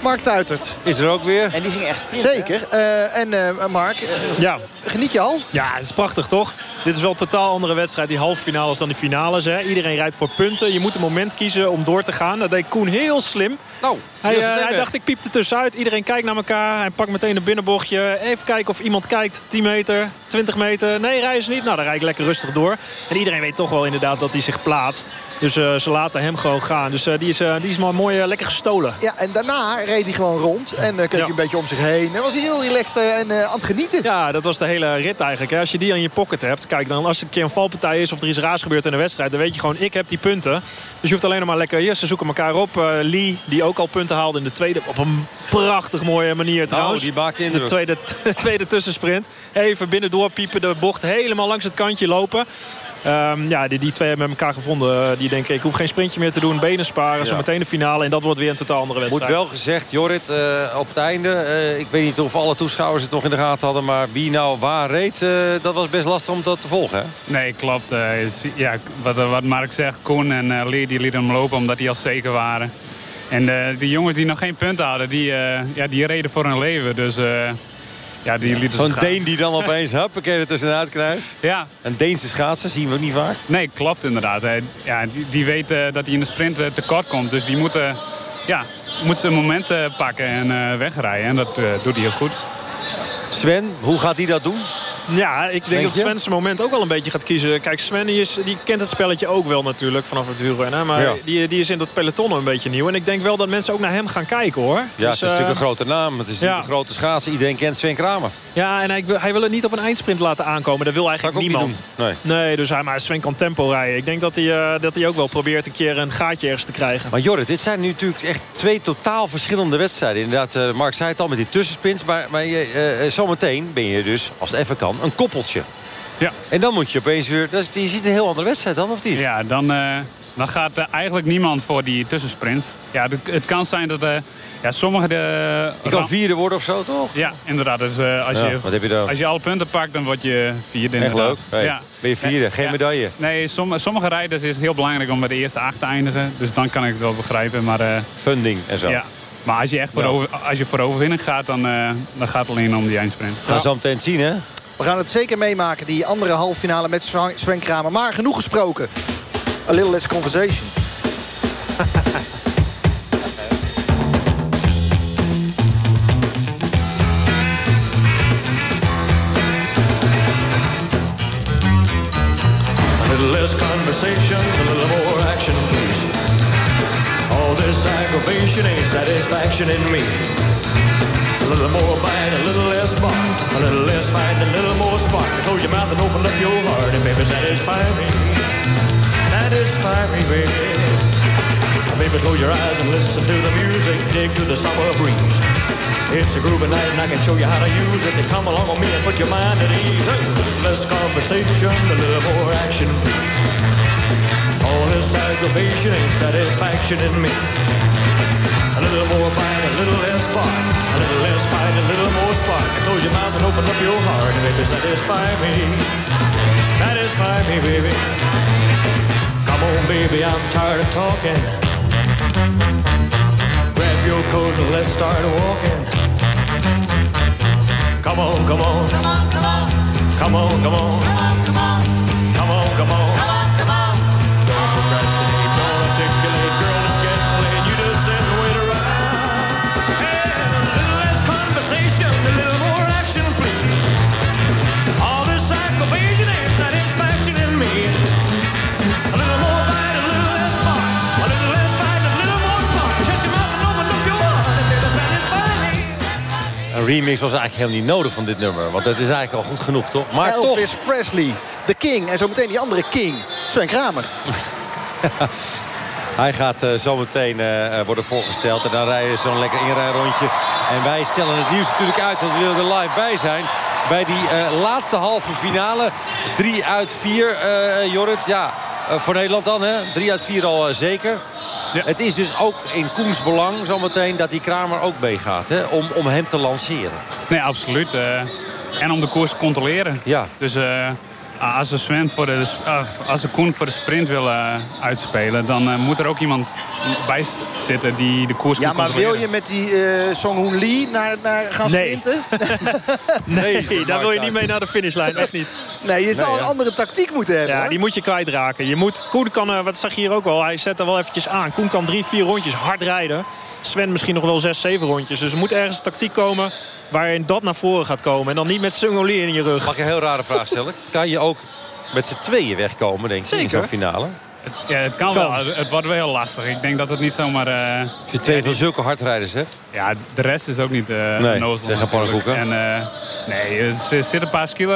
Mark Tuitert. Is er ook weer. En die ging echt sprinten? Zeker. Eh, en eh, Mark, Ja. geniet je al? Ja, het is prachtig toch? Dit is wel een totaal andere wedstrijd. Die halve finales dan die finales. Hè. Iedereen rijdt voor punten. Je moet een moment kiezen om door te gaan. Dat deed Koen heel slim. Nou, Hij, eh, hij dacht, ik piep er tussenuit. Iedereen kijkt naar elkaar. Hij pakt meteen een binnenbochtje. Even kijken of iemand kijkt. 10 meter, 20 meter. Nee, rijden ze niet. Nou, dan rijd ik lekker rustig door. En iedereen weet toch wel inderdaad dat hij zich plaatst. Dus eh, ze laten hem gewoon gaan. Dus eh, die, is, eh, die is maar mooi lekker gestolen. Ja, en daarna reed hij gewoon rond. En eh, keek Ja. hij een beetje om zich heen. En was hij heel relaxed en eh, aan het genieten. Ja, dat was de hele rit eigenlijk. hè. Als je die aan je pocket hebt. Kijk, dan als er een keer een valpartij is of er iets raars gebeurt in de wedstrijd. Dan weet je gewoon, ik heb die punten. Dus je hoeft alleen nog maar lekker... Hier, ze zoeken elkaar op. Eh, Lee, die ook al punten haalde in de tweede. Op een prachtig mooie manier trouwens. die maakte de indruk. tweede, tweede tussensprint. Even binnendoor piepen, de bocht helemaal langs het kantje lopen. Ehm, ja, die, die twee hebben met elkaar gevonden. Eh, Die denken, ik hoef geen sprintje meer te doen. Benen sparen, zo Ja. meteen de finale. En dat wordt weer een totaal andere Moet wedstrijd. wel gezegd, Jorrit, eh, op het einde... eh, ik weet niet of alle toeschouwers het nog in de gaten hadden... maar wie nou waar reed, eh, dat was best lastig om dat te volgen, hè? Nee, klopt. Eh, ja, wat, wat Mark zegt, Koen en eh, Lee die lieten hem lopen omdat die al zeker waren. En de, die jongens die nog geen punten hadden, die, eh, ja, die reden voor hun leven. Dus eh, ja, die lieten Zo'n. Deen die dan opeens huppakee er tussenuit kruist. Ja. Een Deense schaatser zien we ook niet vaak. Nee, klopt inderdaad. Hij, ja, die, die weet dat hij in de sprint eh, tekort komt. Dus die moeten, ja, moet zijn moment eh, pakken en eh, wegrijden. En dat doet hij heel goed. Sven, hoe gaat hij dat doen? Ja, ik denk Denk dat? Sven zijn moment ook wel een beetje gaat kiezen. Kijk, Sven die is, die kent het spelletje ook wel natuurlijk vanaf het wielrennen. Maar Ja. die, die is in dat peloton een beetje nieuw. En ik denk wel dat mensen ook naar hem gaan kijken hoor. Ja, Dus, het is natuurlijk eh, een grote naam. Het is natuurlijk ja. een grote schaatser. Iedereen kent Sven Kramer. Ja, en hij wil, hij wil het niet op een eindsprint laten aankomen. Dat wil eigenlijk niemand. Nee. Nee, dus hij, maar Sven kan tempo rijden. Ik denk dat hij, eh, dat hij ook wel probeert een keer een gaatje ergens te krijgen. Maar Jorrit, dit zijn nu natuurlijk echt twee totaal verschillende wedstrijden. Inderdaad, eh, Mark zei het al met die tussensprints. Maar, maar zometeen ben je dus, als het even kan, een koppeltje. Ja. En dan moet je opeens weer... Dat is, je ziet een heel andere wedstrijd dan, of niet? Ja, dan, eh, dan gaat eh, eigenlijk niemand voor die tussensprint. Ja, de- het kan zijn dat eh, ja, sommige... De, Je kan vierde worden of zo, toch? Ja, inderdaad. Dus, als, Ja, je, wat heb je dan? als je alle punten pakt, dan word je vierde. Echt inderdaad. leuk. Hey, Ben je vierde, geen Ja. medaille. Nee, sommige, sommige rijders is het heel belangrijk om bij de eerste acht te eindigen. Dus dan kan ik het wel begrijpen. Maar, Funding en zo. ja. maar als je echt voor, Ja. over, als je voor overwinning gaat, dan, dan gaat het alleen om die eindsprint. Gaan we zo meteen zien, hè? We gaan het zeker meemaken, die andere halve finale met Sven Kramer. Maar genoeg gesproken. A little less conversation. A little less conversation, a little more action, please. All this aggravation ain't satisfaction in me. A little more bite, a little less bark. A little less fight, a little more spark. Close your mouth and open up your heart and baby satisfy me. Satisfy me, baby. Baby, close your eyes and listen to the music. Dig to the summer breeze. It's a groovy night and I can show you how to use it. Then come along with me and put your mind at ease. Little less conversation, a little more action. All this aggravation ain't satisfaction in me. A little more bite, a little less bark. A little less fight, a little more spark. Close your mouth and open up your heart and baby, satisfy me. Satisfy me, baby. Come on, baby, I'm tired of talking. Grab your coat and let's start walking. Come on, come on. Come on, come on. Come on, come on. Come on, come on. Come on, come on. Come on, come on. Een remix was eigenlijk helemaal niet nodig van dit nummer. Want het is eigenlijk al goed genoeg, toch? Maar toch... Elvis Presley, de king. En zo meteen die andere king, Sven Kramer. Hij gaat eh, zometeen eh, eh, worden voorgesteld. En dan rijden ze zo'n lekker inrijrondje. En wij stellen het nieuws natuurlijk uit. Want we willen er live bij zijn. Bij die laatste halve finale. Drie uit vier, eh Jorrit. Ja, voor Nederland dan, hè? Drie uit vier al eh, Het is dus ook in Koens belang zometeen dat die Kramer ook meegaat. Hè? Om, om hem te lanceren. Nee, absoluut. eh, en om de koers te controleren. Ja. Dus eh, als de Sven voor de, of als de Koen voor de sprint wil eh, uitspelen... dan eh, moet er ook iemand bij zitten die de koers Ja, kan maar controleren. wil je met die eh Song Hoon Lee naar, naar gaan Nee. sprinten? Nee, daar wil je niet mee naar de finishlijn. Echt niet. Nee, je zal Nee, een ja. andere tactiek moeten hebben. Ja, hoor. die moet je kwijtraken. Je moet, Koen kan, eh, wat zag je hier ook wel, hij zet er wel eventjes aan. Koen kan drie, vier rondjes hard rijden. Sven misschien nog wel zes, zeven rondjes. Dus er moet ergens een tactiek komen waarin dat naar voren gaat komen. En dan niet met Sungoli in je rug. Mag ik een heel rare vraag stellen? Kan je ook met z'n tweeën wegkomen, denk je, in zo'n finale? Het, ja, het kan, wel. Het wordt wel heel lastig. Ik denk dat het niet zomaar... eh, Als je twee van zulke hardrijders hebt. ja, de rest is ook niet eh Nee, nozel pannenkoeken. En, eh, nee, er zitten een paar skiller